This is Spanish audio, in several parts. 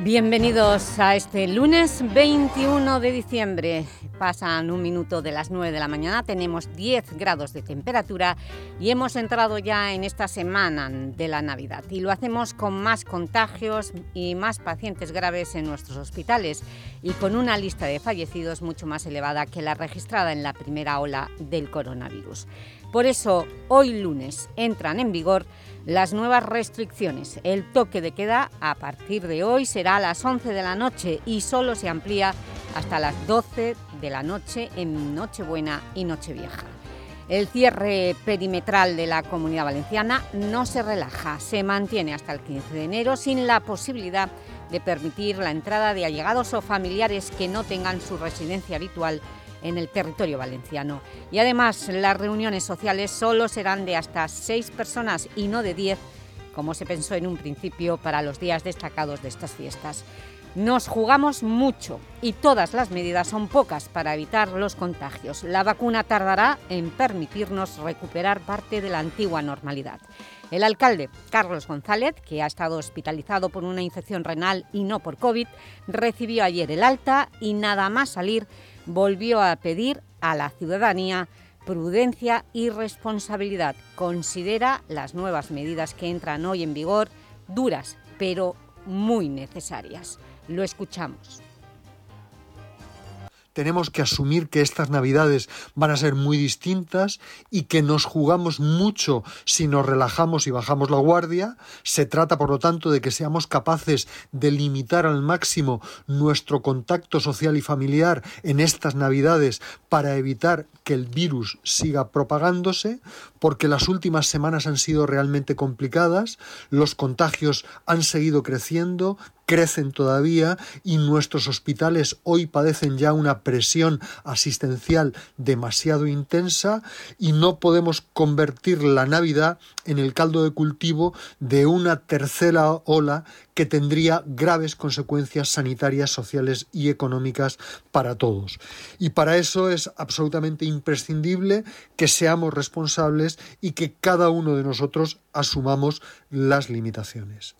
Bienvenidos a este lunes 21 de diciembre. Pasan un minuto de las 9 de la mañana, tenemos 10 grados de temperatura y hemos entrado ya en esta semana de la Navidad. Y lo hacemos con más contagios y más pacientes graves en nuestros hospitales y con una lista de fallecidos mucho más elevada que la registrada en la primera ola del coronavirus. Por eso, hoy lunes entran en vigor las nuevas restricciones. El toque de queda a partir de hoy será a las 11 de la noche y solo se amplía hasta las 12 de la noche en Nochebuena y Nochevieja. El cierre perimetral de la Comunidad Valenciana no se relaja, se mantiene hasta el 15 de enero sin la posibilidad de permitir la entrada de allegados o familiares que no tengan su residencia habitual en el territorio valenciano. Y además, las reuniones sociales solo serán de hasta seis personas y no de diez, como se pensó en un principio para los días destacados de estas fiestas. Nos jugamos mucho y todas las medidas son pocas para evitar los contagios. La vacuna tardará en permitirnos recuperar parte de la antigua normalidad. El alcalde, Carlos González, que ha estado hospitalizado por una infección renal y no por COVID, recibió ayer el alta y nada más salir volvió a pedir a la ciudadanía prudencia y responsabilidad. Considera las nuevas medidas que entran hoy en vigor duras, pero muy necesarias. Lo escuchamos tenemos que asumir que estas navidades van a ser muy distintas y que nos jugamos mucho si nos relajamos y bajamos la guardia. Se trata, por lo tanto, de que seamos capaces de limitar al máximo nuestro contacto social y familiar en estas navidades para evitar que el virus siga propagándose, porque las últimas semanas han sido realmente complicadas, los contagios han seguido creciendo, crecen todavía y nuestros hospitales hoy padecen ya una presión asistencial demasiado intensa y no podemos convertir la Navidad en el caldo de cultivo de una tercera ola que tendría graves consecuencias sanitarias, sociales y económicas para todos. Y para eso es absolutamente imprescindible que seamos responsables y que cada uno de nosotros asumamos las limitaciones.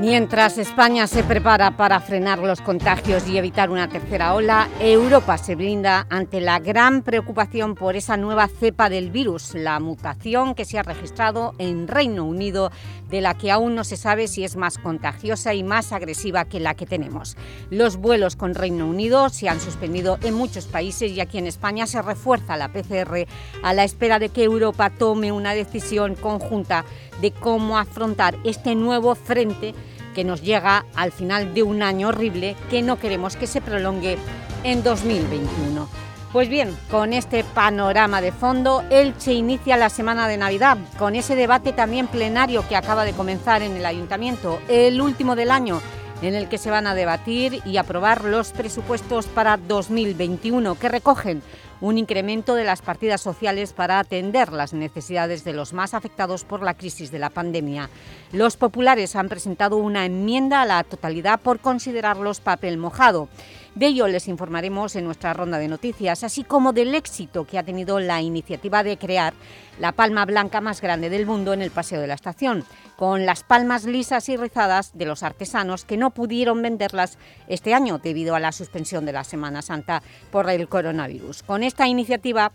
Mientras España se prepara para frenar los contagios y evitar una tercera ola, Europa se blinda ante la gran preocupación por esa nueva cepa del virus, la mutación que se ha registrado en Reino Unido, de la que aún no se sabe si es más contagiosa y más agresiva que la que tenemos. Los vuelos con Reino Unido se han suspendido en muchos países y aquí en España se refuerza la PCR a la espera de que Europa tome una decisión conjunta de cómo afrontar este nuevo frente que nos llega al final de un año horrible que no queremos que se prolongue en 2021. Pues bien, con este panorama de fondo, Elche inicia la semana de Navidad, con ese debate también plenario que acaba de comenzar en el Ayuntamiento, el último del año, en el que se van a debatir y aprobar los presupuestos para 2021, que recogen un incremento de las partidas sociales para atender las necesidades de los más afectados por la crisis de la pandemia. Los populares han presentado una enmienda a la totalidad por considerarlos papel mojado. De ello les informaremos en nuestra ronda de noticias, así como del éxito que ha tenido la iniciativa de crear la palma blanca más grande del mundo en el Paseo de la Estación, con las palmas lisas y rizadas de los artesanos que no pudieron venderlas este año debido a la suspensión de la Semana Santa por el coronavirus. Con esta iniciativa,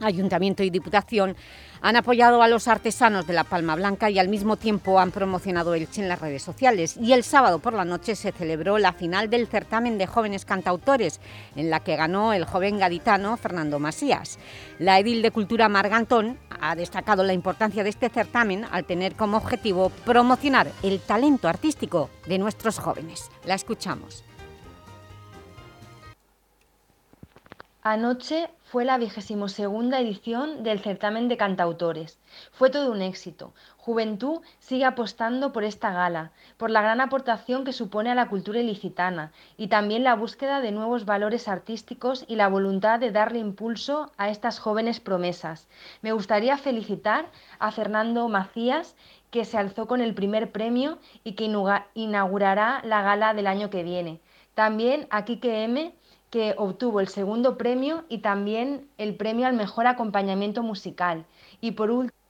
Ayuntamiento y Diputación han apoyado a los artesanos de la Palma Blanca y al mismo tiempo han promocionado Elche en las redes sociales. Y el sábado por la noche se celebró la final del certamen de jóvenes cantautores, en la que ganó el joven gaditano Fernando Masías. La edil de Cultura Margantón ha destacado la importancia de este certamen al tener como objetivo promocionar el talento artístico de nuestros jóvenes. La escuchamos. Anoche fue la vigésimo segunda edición del certamen de cantautores. Fue todo un éxito. Juventud sigue apostando por esta gala, por la gran aportación que supone a la cultura ilicitana y también la búsqueda de nuevos valores artísticos y la voluntad de darle impulso a estas jóvenes promesas. Me gustaría felicitar a Fernando Macías que se alzó con el primer premio y que inaugurará la gala del año que viene. También a Kike M, que obtuvo el segundo premio y también el premio al mejor acompañamiento musical. Y por último,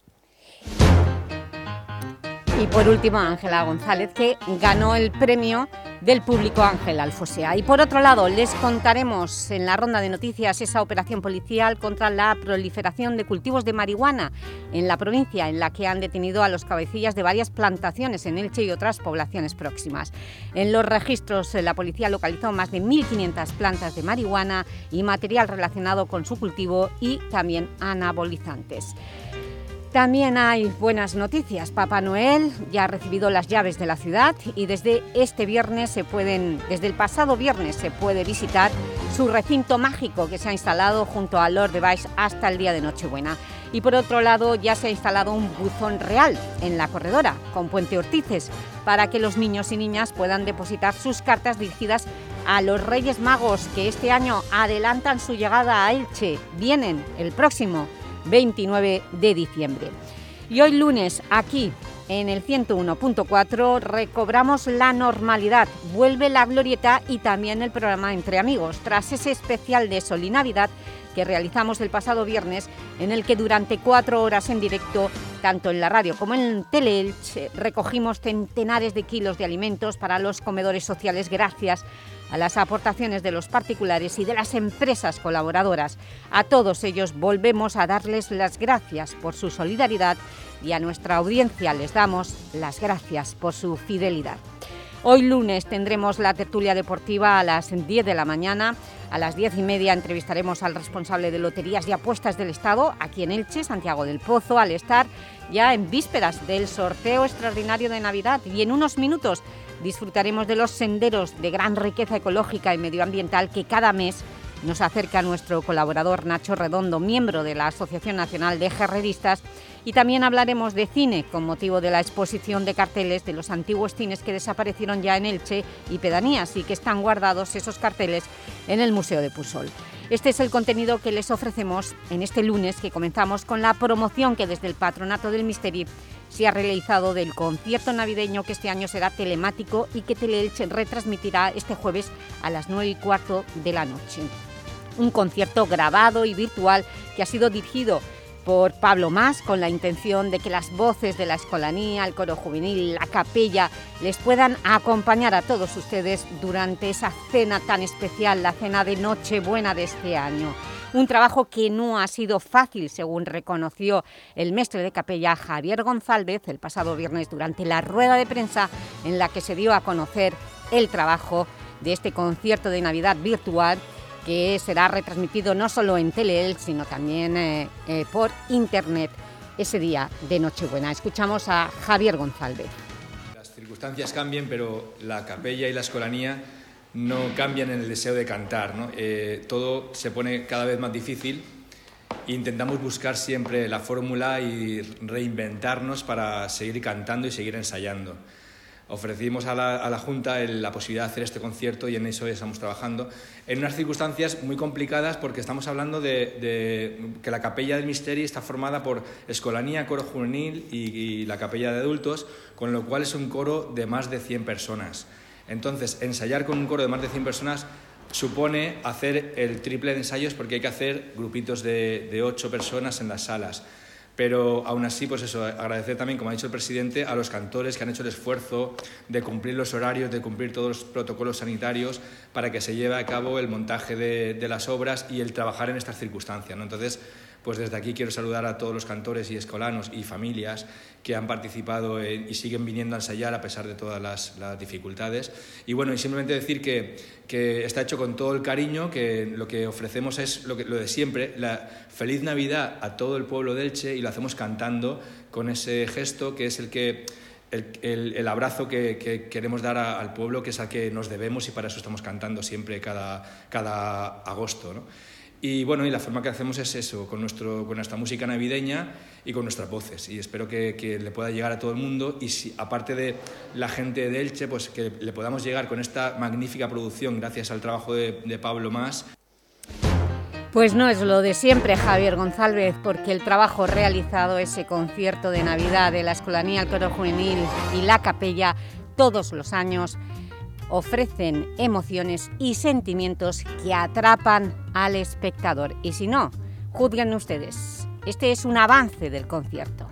y por último, Ángela González, que ganó el premio del público Ángel Alfosea. Y por otro lado, les contaremos en la ronda de noticias esa operación policial contra la proliferación de cultivos de marihuana en la provincia, en la que han detenido a los cabecillas de varias plantaciones en Elche y otras poblaciones próximas. En los registros, la policía localizó más de 1.500 plantas de marihuana y material relacionado con su cultivo y también anabolizantes. También hay buenas noticias. Papá Noel ya ha recibido las llaves de la ciudad y desde este viernes se pueden, desde el pasado viernes se puede visitar su recinto mágico que se ha instalado junto a Lord Device hasta el día de Nochebuena. Y por otro lado ya se ha instalado un buzón real en la corredora con Puente Ortices para que los niños y niñas puedan depositar sus cartas dirigidas a los Reyes Magos que este año adelantan su llegada a Elche. Vienen el próximo 29 de diciembre. Y hoy lunes, aquí en el 101.4, recobramos la normalidad. Vuelve la glorieta y también el programa Entre Amigos, tras ese especial de Sol y Navidad que realizamos el pasado viernes, en el que durante cuatro horas en directo, tanto en la radio como en Teleelch, recogimos centenares de kilos de alimentos para los comedores sociales gracias las aportaciones de los particulares y de las empresas colaboradoras. A todos ellos volvemos a darles las gracias por su solidaridad y a nuestra audiencia les damos las gracias por su fidelidad. Hoy lunes tendremos la tertulia deportiva a las 10 de la mañana. A las 10 y media entrevistaremos al responsable de Loterías y Apuestas del Estado, aquí en Elche, Santiago del Pozo, al estar ya en vísperas del sorteo extraordinario de Navidad. Y en unos minutos disfrutaremos de los senderos de gran riqueza ecológica y medioambiental que cada mes nos acerca nuestro colaborador Nacho Redondo, miembro de la Asociación Nacional de Gerreristas, y también hablaremos de cine con motivo de la exposición de carteles de los antiguos cines que desaparecieron ya en Elche y pedanías y que están guardados esos carteles en el Museo de Pusol. Este es el contenido que les ofrecemos en este lunes que comenzamos con la promoción que desde el Patronato del Misteri se ha realizado del concierto navideño que este año será telemático y que Teleelche retransmitirá este jueves a las 9 y cuarto de la noche. Un concierto grabado y virtual que ha sido dirigido por Pablo Más con la intención de que las voces de la escolanía, el coro juvenil, la capella les puedan acompañar a todos ustedes durante esa cena tan especial, la cena de Nochebuena de este año. Un trabajo que no ha sido fácil, según reconoció el mestre de capella Javier González el pasado viernes durante la rueda de prensa en la que se dio a conocer el trabajo de este concierto de Navidad virtual que será retransmitido no solo en Teleel, sino también eh, eh, por Internet ese día de Nochebuena. Escuchamos a Javier González. Las circunstancias cambian, pero la capella y la escolanía no cambian en el deseo de cantar. Eh, todo se pone cada vez más difícil intentamos buscar siempre la fórmula y reinventarnos para seguir cantando y seguir ensayando ofrecimos a la, Junta la posibilidad de hacer este concierto y en eso estamos trabajando, en unas circunstancias muy complicadas porque estamos hablando de, que la capella del Misteri está formada por escolanía, coro juvenil y, la capella de adultos, con lo cual es un coro de más de 100 personas. Entonces, ensayar con un coro de más de 100 personas supone hacer el triple de ensayos porque hay que hacer grupitos de, de 8 personas en las salas. Pero aún así, pues eso, agradecer también, como ha dicho el presidente, a los cantores que han hecho el esfuerzo de cumplir los horarios, de cumplir todos los protocolos sanitarios para que se lleve a cabo el montaje de, de las obras y el trabajar en estas circunstancias. ¿no? Entonces, pues desde aquí quiero saludar a todos los cantores y escolanos y familias que han participado y siguen viniendo a ensayar a pesar de todas las, dificultades. Y bueno, y simplemente decir que, que, está hecho con todo el cariño, que lo que ofrecemos es lo, que, lo de siempre, la feliz Navidad a todo el pueblo de Elche y lo hacemos cantando con ese gesto que es el que... El, el, abrazo que, que, queremos dar al pueblo, que es al que nos debemos y para eso estamos cantando siempre cada, cada agosto. ¿no? Y bueno, y la forma que hacemos es eso, con, nuestro, con nuestra música navideña y con nuestras voces. Y espero que, que, le pueda llegar a todo el mundo y si, aparte de la gente de Elche, pues que le podamos llegar con esta magnífica producción gracias al trabajo de, Pablo Más Pues no es lo de siempre, Javier González, porque el trabajo realizado, ese concierto de Navidad de la Escolanía, el Coro Juvenil y la Capella, todos los años, ofrecen emociones y sentimientos que atrapan al espectador. Y si no, juzguen ustedes. Este es un avance del concierto.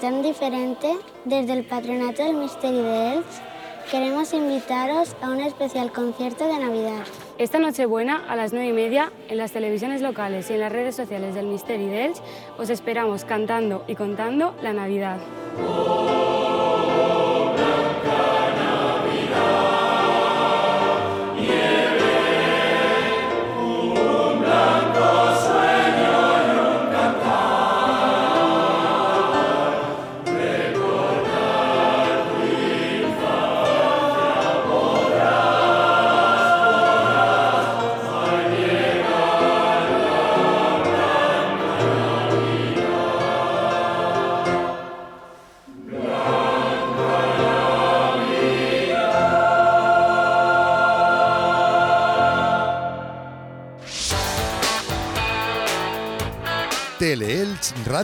Tan diferente, desde el Patronato del Misterio de Elche queremos invitaros a un especial concierto de Navidad. Esta Nochebuena, a las 9 y media, en las televisiones locales y en las redes sociales del Misterio de Elche, os esperamos cantando y contando la Navidad.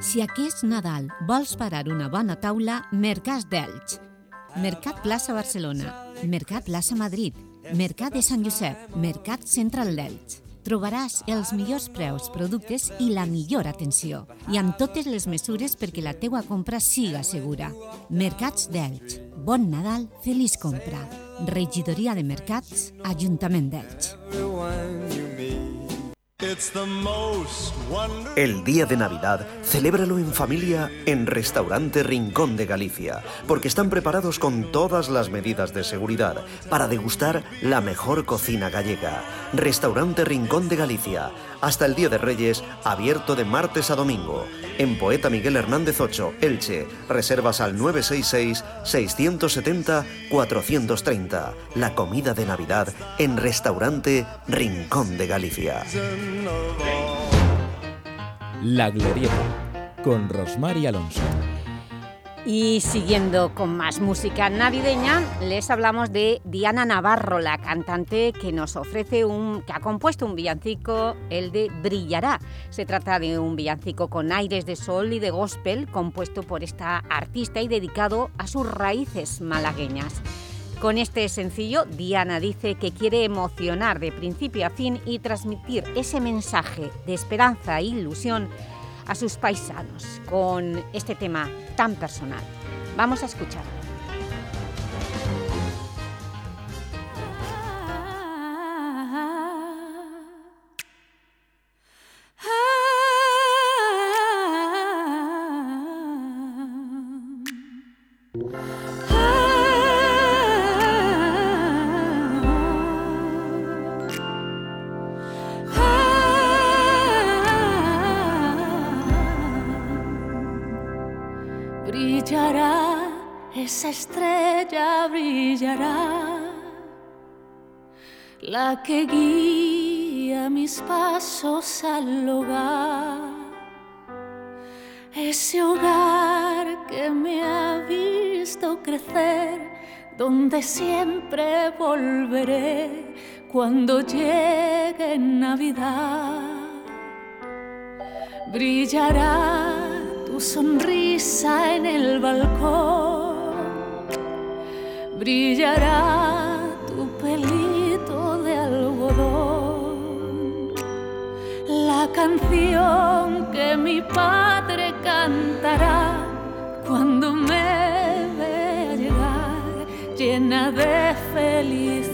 Si aquest Nadal vols parar una bona taula, Mercats d'Elx. Mercat Plaça Barcelona, Mercat Plaça Madrid, Mercat de Sant Josep, Mercat Central d'Elx trobaràs els millors preus, productes i la millor atenció. I amb totes les mesures perquè la teua compra siga segura. Mercats d'Elx. Bon Nadal, feliç compra. Regidoria de Mercats, Ajuntament d'Elx. El día de Navidad, celébralo en familia en Restaurante Rincón de Galicia, porque están preparados con todas las medidas de seguridad para degustar la mejor cocina gallega. Restaurante Rincón de Galicia, hasta el Día de Reyes, abierto de martes a domingo. En Poeta Miguel Hernández 8, Elche, reservas al 966-670-430. La comida de Navidad en Restaurante Rincón de Galicia. La Glorieta, con Rosmar y Alonso. Y siguiendo con más música navideña, les hablamos de Diana Navarro, la cantante que nos ofrece un... que ha compuesto un villancico, el de Brillará. Se trata de un villancico con aires de sol y de gospel, compuesto por esta artista y dedicado a sus raíces malagueñas. Con este sencillo, Diana dice que quiere emocionar de principio a fin y transmitir ese mensaje de esperanza e ilusión a sus paisanos con este tema tan personal. Vamos a escucharlo. Que guía mis pasos al hogar, ese hogar que me ha visto crecer, donde siempre volveré cuando llegue Navidad. Brillará tu sonrisa en el balcón brillará canción que mi padre cantará cuando me vea llegar llena de felicidad.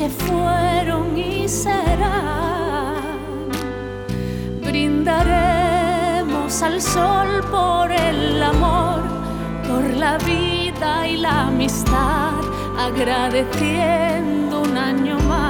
Que fueron y serán. Brindaremos al sol por el amor, por la vida y la amistad, agradeciendo un año más.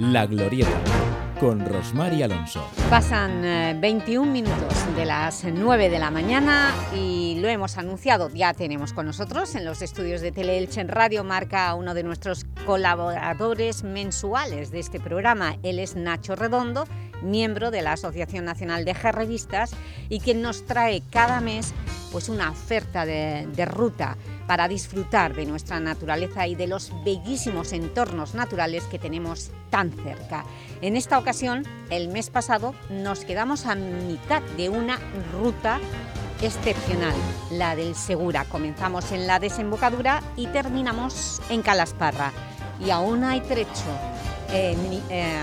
La Glorieta con Rosmar y Alonso. Pasan 21 eh, minutos de las 9 de la mañana y lo hemos anunciado, ya tenemos con nosotros en los estudios de Teleelche en Radio Marca uno de nuestros colaboradores mensuales de este programa. Él es Nacho Redondo, miembro de la Asociación Nacional de Revistas y quien nos trae cada mes pues, una oferta de, de ruta para disfrutar de nuestra naturaleza y de los bellísimos entornos naturales que tenemos tan cerca. En esta ocasión, el mes pasado, nos quedamos a mitad de una ruta excepcional, la del Segura. Comenzamos en la desembocadura y terminamos en Calasparra. Y aún hay trecho. Eh, eh,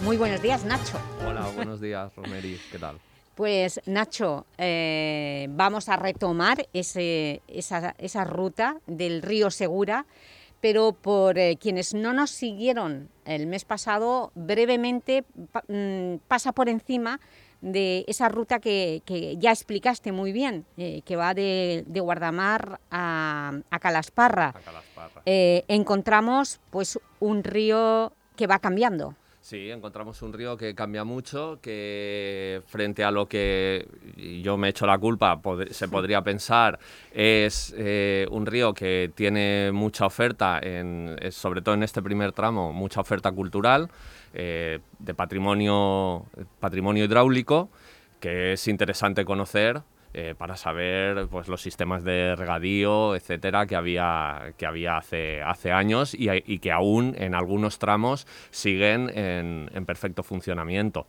muy buenos días, Nacho. Hola, buenos días, Romeri. ¿Qué tal? Pues Nacho, eh, vamos a retomar ese, esa, ruta del río Segura, pero por quienes no nos siguieron el mes pasado, brevemente mm, pasa por encima de esa ruta que, ya explicaste muy bien, eh, que va de, Guardamar a, Calasparra. Eh, encontramos pues, un río que va cambiando. Sí, encontramos un río que cambia mucho, que frente a lo que yo me he hecho la culpa, se podría pensar, es eh, un río que tiene mucha oferta, en, sobre todo en este primer tramo, mucha oferta cultural, eh, de patrimonio, patrimonio hidráulico que es interesante conocer eh, para saber pues, los sistemas de regadío, etcétera, que había, que había hace, años y, y que aún en algunos tramos siguen en, perfecto funcionamiento.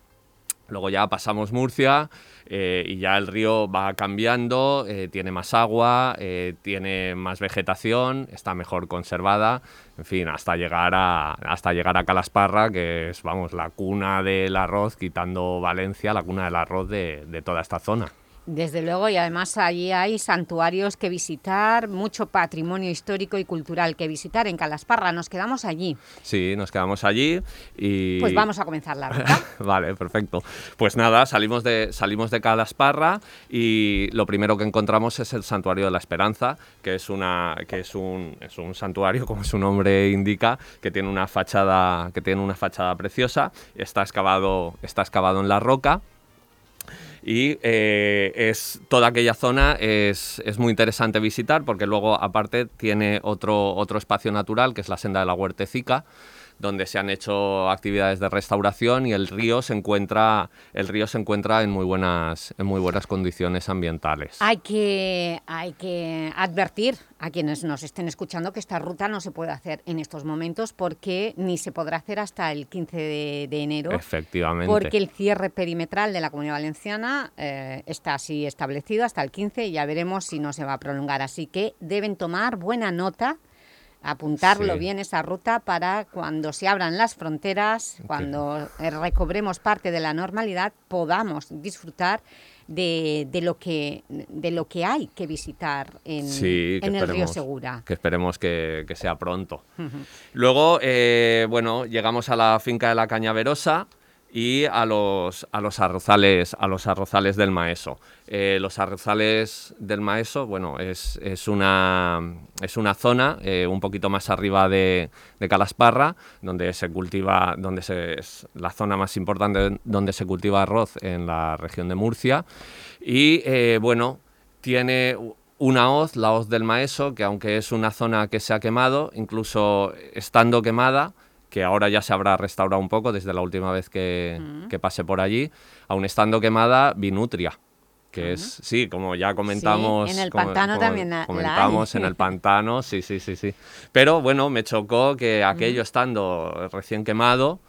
Luego ya pasamos Murcia eh, y ya el río va cambiando, eh, tiene más agua, eh, tiene más vegetación, está mejor conservada, en fin, hasta llegar a, hasta llegar a Calasparra, que es, vamos, la cuna del arroz, quitando Valencia, la cuna del arroz de toda esta zona. Desde luego, y además allí hay santuarios que visitar, mucho patrimonio histórico y cultural que visitar en Calasparra. Nos quedamos allí. Sí, nos quedamos allí y... Pues vamos a comenzar la ruta. vale, perfecto. Pues nada, salimos de, salimos de Calasparra y lo primero que encontramos es el Santuario de la Esperanza, que es, una, que es, un, es un santuario, como su nombre indica, que tiene una fachada, que tiene una fachada preciosa, está excavado, está excavado en la roca y eh, es, toda aquella zona es, es, muy interesante visitar porque luego aparte tiene otro, otro espacio natural que es la senda de la Huertecica donde se han hecho actividades de restauración y el río se encuentra, el río se encuentra en, muy buenas, en muy buenas condiciones ambientales. Hay que, hay que advertir a quienes nos estén escuchando que esta ruta no se puede hacer en estos momentos porque ni se podrá hacer hasta el 15 de, enero. Efectivamente. Porque el cierre perimetral de la Comunidad Valenciana eh, está así establecido hasta el 15 y ya veremos si no se va a prolongar. Así que deben tomar buena nota apuntarlo bien esa ruta para cuando se abran las fronteras, cuando eh, recobremos parte de la normalidad, podamos disfrutar de, lo, que, de lo que hay que visitar en, el Río Segura. Que esperemos que, sea pronto. Luego, eh, bueno, llegamos a la finca de la Cañaverosa, y a los, a los, arrozales, a los arrozales del Maeso. Eh, los arrozales del Maeso, bueno, es, es, una, es una zona eh, un poquito más arriba de, de, Calasparra, donde se cultiva, donde se, es la zona más importante donde se cultiva arroz en la región de Murcia. Y eh, bueno, tiene una hoz, la hoz del Maeso, que aunque es una zona que se ha quemado, incluso estando quemada, que ahora ya se habrá restaurado un poco desde la última vez que, pasé por allí, aún estando quemada, Vinutria que es, sí, como ya comentamos... en el pantano también Comentamos en el pantano, sí, sí, sí, sí. Pero bueno, me chocó que aquello estando recién quemado,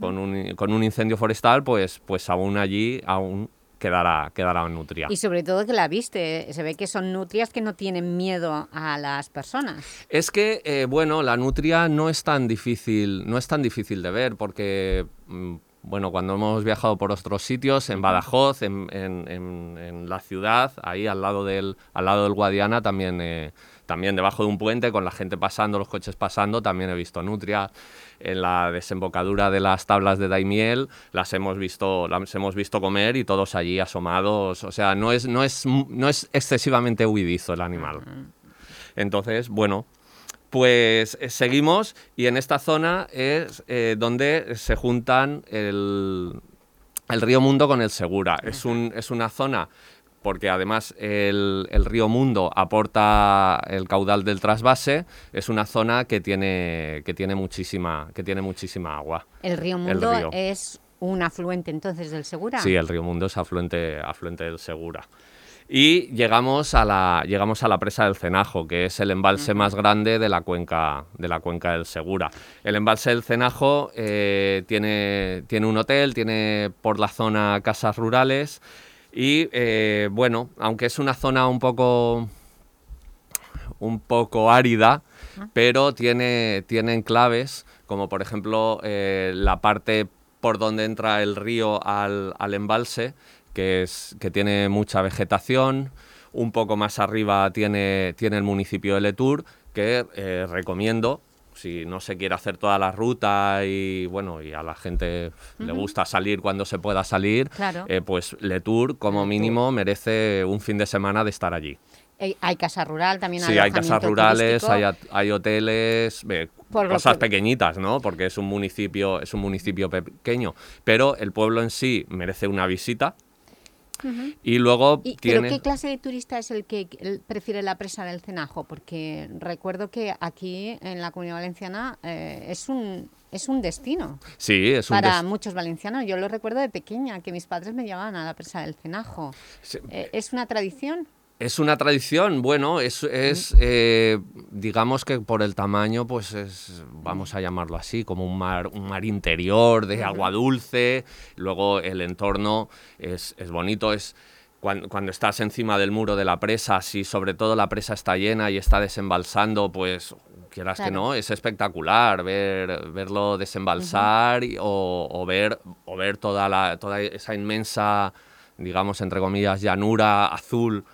con, un, con un incendio forestal, pues, pues aún allí, aún quedará, quedará nutria. Y sobre todo que la viste, se ve que son nutrias que no tienen miedo a las personas. Es que, eh, bueno, la nutria no es tan difícil, no es tan difícil de ver porque... Mm, bueno, cuando hemos viajado por otros sitios, en Badajoz, en, en, la ciudad, ahí al lado del, al lado del Guadiana, también, eh, también debajo de un puente, con la gente pasando, los coches pasando, también he visto nutria en la desembocadura de las tablas de Daimiel, las hemos visto, las hemos visto comer y todos allí asomados. O sea, no es, no es, no es excesivamente huidizo el animal. Entonces, bueno, pues eh, seguimos y en esta zona es eh, donde se juntan el, el, río Mundo con el Segura. Es, un, es una zona porque además el, río Mundo aporta el caudal del trasvase, es una zona que tiene, que tiene, muchísima, que tiene muchísima agua. ¿El río Mundo es un afluente entonces del Segura? Sí, el río Mundo es afluente, afluente del Segura. Y llegamos a, la, llegamos a la presa del Cenajo, que es el embalse más grande de la cuenca, de la cuenca del Segura. El embalse del Cenajo eh, tiene, tiene un hotel, tiene por la zona casas rurales y, eh, bueno, aunque es una zona un poco, un poco árida, pero tiene, tiene enclaves, como por ejemplo eh, la parte por donde entra el río al, al embalse, que, es, que tiene mucha vegetación. Un poco más arriba tiene, tiene el municipio de Letour, que eh, recomiendo si no se quiere hacer toda la ruta y bueno y a la gente le gusta salir cuando se pueda salir, Claro. eh, pues Letour como mínimo merece un fin de semana de estar allí. Eh, Hay casa rural, también Sí, hay casas rurales, hay, hay hoteles, lo cosas que- pequeñitas, ¿no? Porque es un municipio, es un municipio pequeño, pero el pueblo en sí merece una visita Y luego Y- tiene ¿Pero qué clase de turista es el que prefiere la presa del Cenajo? Porque recuerdo que aquí en la Comunidad Valenciana eh, es, un, es un destino Sí, es un para des- muchos valencianos. Yo lo recuerdo de pequeña, que mis padres me llevaban a la presa del Cenajo. Sí. Eh, ¿Es una tradición? Es una tradición, bueno, es, es eh, digamos que por el tamaño, pues es, vamos a llamarlo así, como un mar, un mar interior de agua dulce, luego el entorno es, es bonito, es cuando, cuando estás encima del muro de la presa, si sobre todo la presa está llena y está desembalsando, pues quieras que no, es espectacular ver, verlo desembalsar y- o, o ver, o ver toda, la, toda esa inmensa, digamos, entre comillas, llanura azul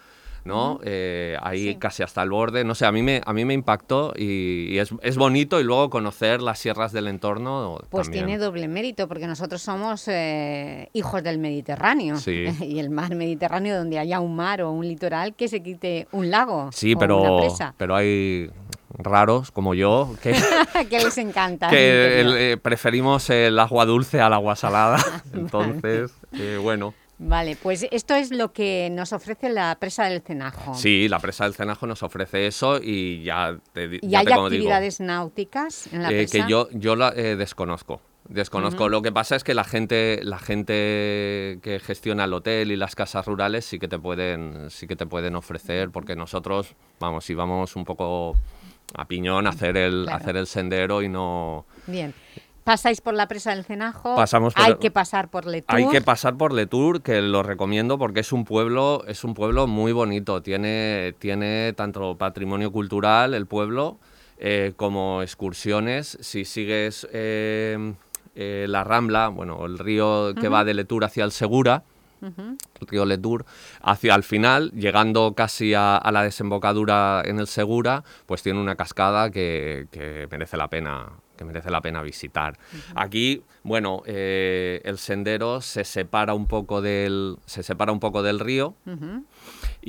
¿no? Eh, ahí casi hasta el borde. No sé, a mí me, a mí me impactó y, y es, es bonito y luego conocer las sierras del entorno Pues también. tiene doble mérito, porque nosotros somos eh, hijos del Mediterráneo. Sí. Y el mar Mediterráneo, donde haya un mar o un litoral, que se quite un lago Sí, o una pero, presa. pero hay raros como yo que, que les encanta. que el- eh, preferimos el agua dulce al agua salada. Entonces, eh, bueno. Vale, pues esto es lo que nos ofrece la presa del Cenajo. Sí, la presa del Cenajo nos ofrece eso y ya te, ¿Y ya hay te como digo, actividades náuticas en la Eh, presa? que yo, yo la eh, desconozco. Desconozco. Lo que pasa es que la gente, la gente que gestiona el hotel y las casas rurales sí que te pueden, sí que te pueden ofrecer, porque nosotros, vamos, íbamos un poco a piñón a hacer el, Claro. hacer el sendero y no. Bien. Pasáis por la presa del Cenajo. Pasamos por Hay que pasar por Letour. Hay que pasar por Letour, que lo recomiendo porque es un pueblo, es un pueblo muy bonito. Tiene, tiene tanto patrimonio cultural el pueblo eh, como excursiones. Si sigues eh, eh, la Rambla, bueno, el río que va de Letour hacia el Segura, el río Letour, hacia el final, llegando casi a, a la desembocadura en el Segura, pues tiene una cascada que, que merece la pena que merece la pena visitar. Aquí, bueno, eh, el sendero se separa un poco del se separa un poco del río.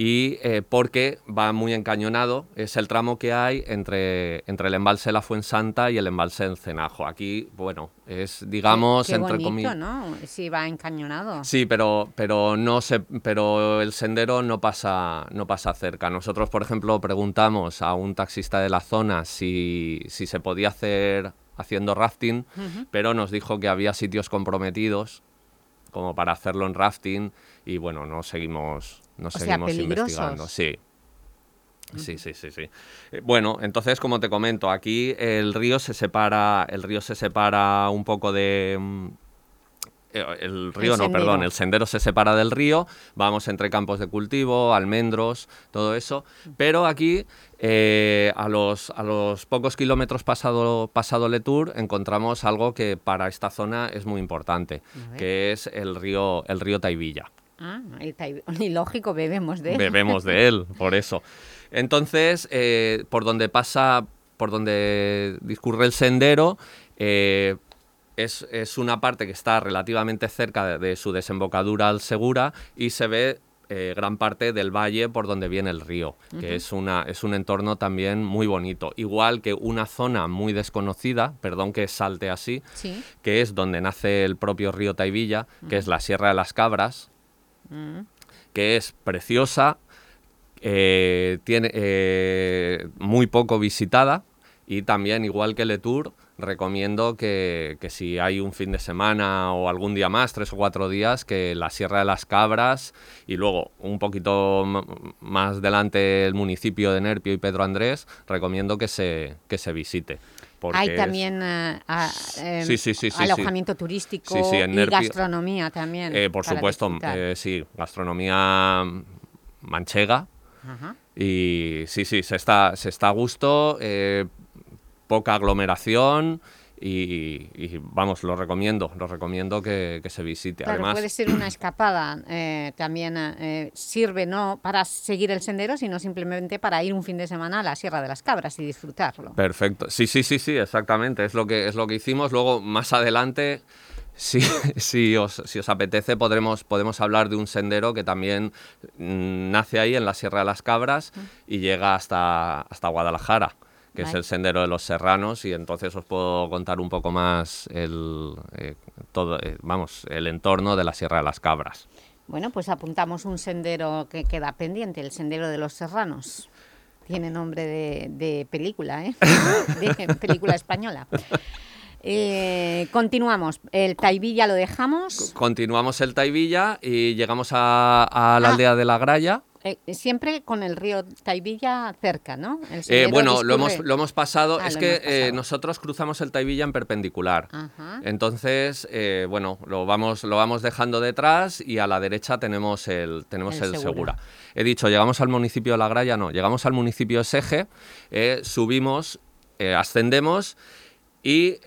Y eh, porque va muy encañonado, es el tramo que hay entre, entre el embalse de la Fuensanta y el embalse del Cenajo. Aquí, bueno, es digamos Qué entre bonito, comillas. ¿no? Sí, va encañonado. Sí, pero, pero no se, pero el sendero no pasa, no pasa cerca. Nosotros, por ejemplo, preguntamos a un taxista de la zona si, si se podía hacer haciendo rafting, pero nos dijo que había sitios comprometidos como para hacerlo en rafting y bueno, no seguimos, no O sea, seguimos investigando. Sí. Sí, sí, sí, sí. Eh, Bueno, entonces como te comento, aquí el río se separa, el río se separa un poco de mm, eh, el río, no, sendero. perdón, el sendero se separa del río, vamos entre campos de cultivo, almendros, todo eso, pero aquí eh, a, los, a los pocos kilómetros pasado, pasado Letour encontramos algo que para esta zona es muy importante, que es el río, el río Taivilla. Ah, el y lógico, bebemos de él. Bebemos de él, por eso. Entonces, eh, por donde pasa, por donde discurre el sendero, eh, es, es una parte que está relativamente cerca de, de su desembocadura al Segura y se ve eh, gran parte del valle por donde viene el río, que es, una, es un entorno también muy bonito. Igual que una zona muy desconocida, perdón que salte así, Sí. que es donde nace el propio río Taivilla, que es la Sierra de las Cabras, Que es preciosa, eh, tiene eh, muy poco visitada Y también, igual que Le Tour, recomiendo que, que, si hay un fin de semana o algún día más, tres o cuatro días, que la Sierra de las Cabras y luego un poquito más delante el municipio de Nerpio y Pedro Andrés, recomiendo que se, que se visite. Hay también eh, sí, sí, sí, alojamiento turístico y gastronomía también. Eh, por supuesto, eh, sí, gastronomía manchega. Y sí, sí, se está, se está a gusto, poca aglomeración, y, vamos, lo recomiendo, lo recomiendo que, se visite. Claro, Además, puede ser una escapada, eh, también eh, sirve no para seguir el sendero, sino simplemente para ir un fin de semana a la Sierra de las Cabras y disfrutarlo. Perfecto, sí, sí, sí, sí, exactamente, es lo que, es lo que hicimos. Luego, más adelante, si, si, os, si os apetece, podremos, podemos hablar de un sendero que también mm, nace ahí en la Sierra de las Cabras y llega hasta, hasta Guadalajara que es el Sendero de los Serranos, y entonces os puedo contar un poco más el, eh, todo, eh, vamos, el entorno de la Sierra de las Cabras. Bueno, pues apuntamos un sendero que queda pendiente, el Sendero de los Serranos. Tiene nombre de, película, ¿eh? de película española. Eh, continuamos. El Taivilla lo dejamos. Continuamos el Taivilla y llegamos a, a la ah. aldea de la Graya. Eh, siempre con el río Taivilla cerca, ¿no? Eh, bueno, lo hemos, lo hemos pasado. Ah, es que eh, nosotros cruzamos el Taivilla en perpendicular. Entonces, bueno, lo vamos, lo vamos dejando detrás y a la derecha tenemos el, tenemos el, Segura. He dicho, llegamos al municipio de La Graya, no, llegamos al municipio de Seje, subimos, ascendemos y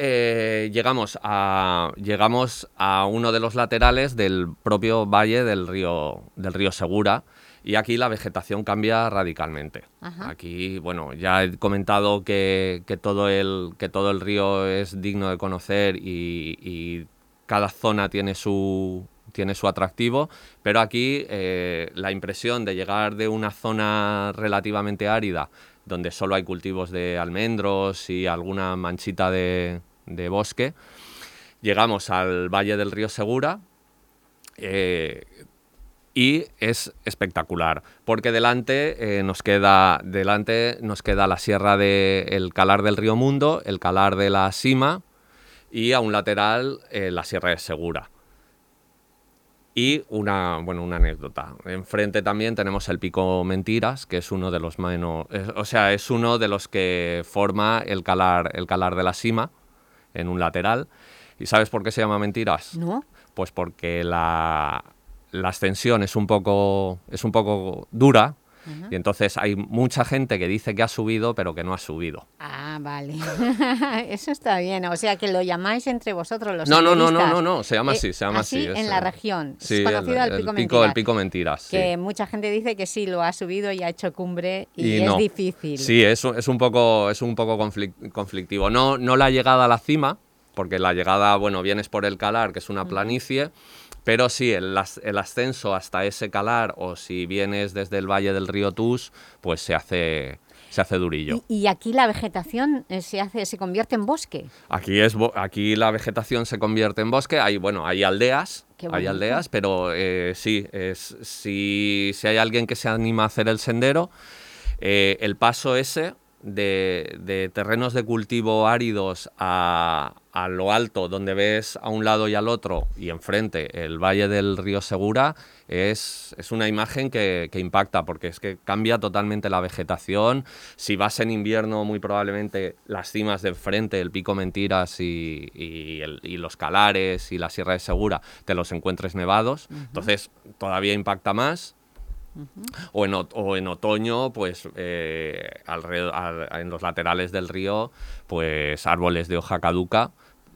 llegamos, a, llegamos a uno de los laterales del propio valle del río, del río Segura, y aquí la vegetación cambia radicalmente. Aquí, bueno, ya he comentado que, todo el, que todo el río es digno de conocer y, cada zona tiene su, tiene su atractivo, pero aquí eh, la impresión de llegar de una zona relativamente árida, donde solo hay cultivos de almendros y alguna manchita de, bosque, llegamos al Valle del Río Segura, eh, y es espectacular porque delante eh, nos queda delante nos queda la sierra del el Calar del Río Mundo, el Calar de la Sima y a un lateral eh, la Sierra de Segura. Y una, bueno, una anécdota. Enfrente también tenemos el Pico Mentiras, que es uno de los menos, o sea, es uno de los que forma el calar, el calar de la Sima en un lateral. ¿Y sabes por qué se llama Mentiras? No. Pues porque la, la ascensión es un poco, es un poco dura, y entonces hay mucha gente que dice que ha subido, pero que no ha subido. Ah, vale. Eso está bien. O sea, que lo llamáis entre vosotros los No, no, no, no, no, no, se llama así, se llama así. en la región. Sí, es conocido el, pico, Mentiras. El pico Mentiras, Que mucha gente dice que sí, lo ha subido y ha hecho cumbre y, es difícil. Sí, es, es, un poco, es un poco conflictivo. No, no la llegada a la cima, porque la llegada, bueno, vienes por el Calar, que es una planicie, pero sí, el, ascenso hasta ese calar o si vienes desde el valle del río Tus, pues se hace, se hace durillo. ¿Y, aquí la vegetación eh, se hace se convierte en bosque? Aquí, es, aquí la vegetación se convierte en bosque, hay, bueno, hay aldeas, hay aldeas, pero eh, sí, es, si, si, hay alguien que se anima a hacer el sendero, eh, el paso ese de, terrenos de cultivo áridos a, lo alto, donde ves a un lado y al otro, y enfrente el valle del río Segura, es, una imagen que, impacta, porque es que cambia totalmente la vegetación. Si vas en invierno, muy probablemente las cimas de enfrente, el Pico Mentiras y, y, los Calares y la Sierra de Segura, te los encuentres nevados. Entonces, todavía impacta más o, en, o, en, otoño, pues eh, alrededor, en los laterales del río, pues árboles de hoja caduca.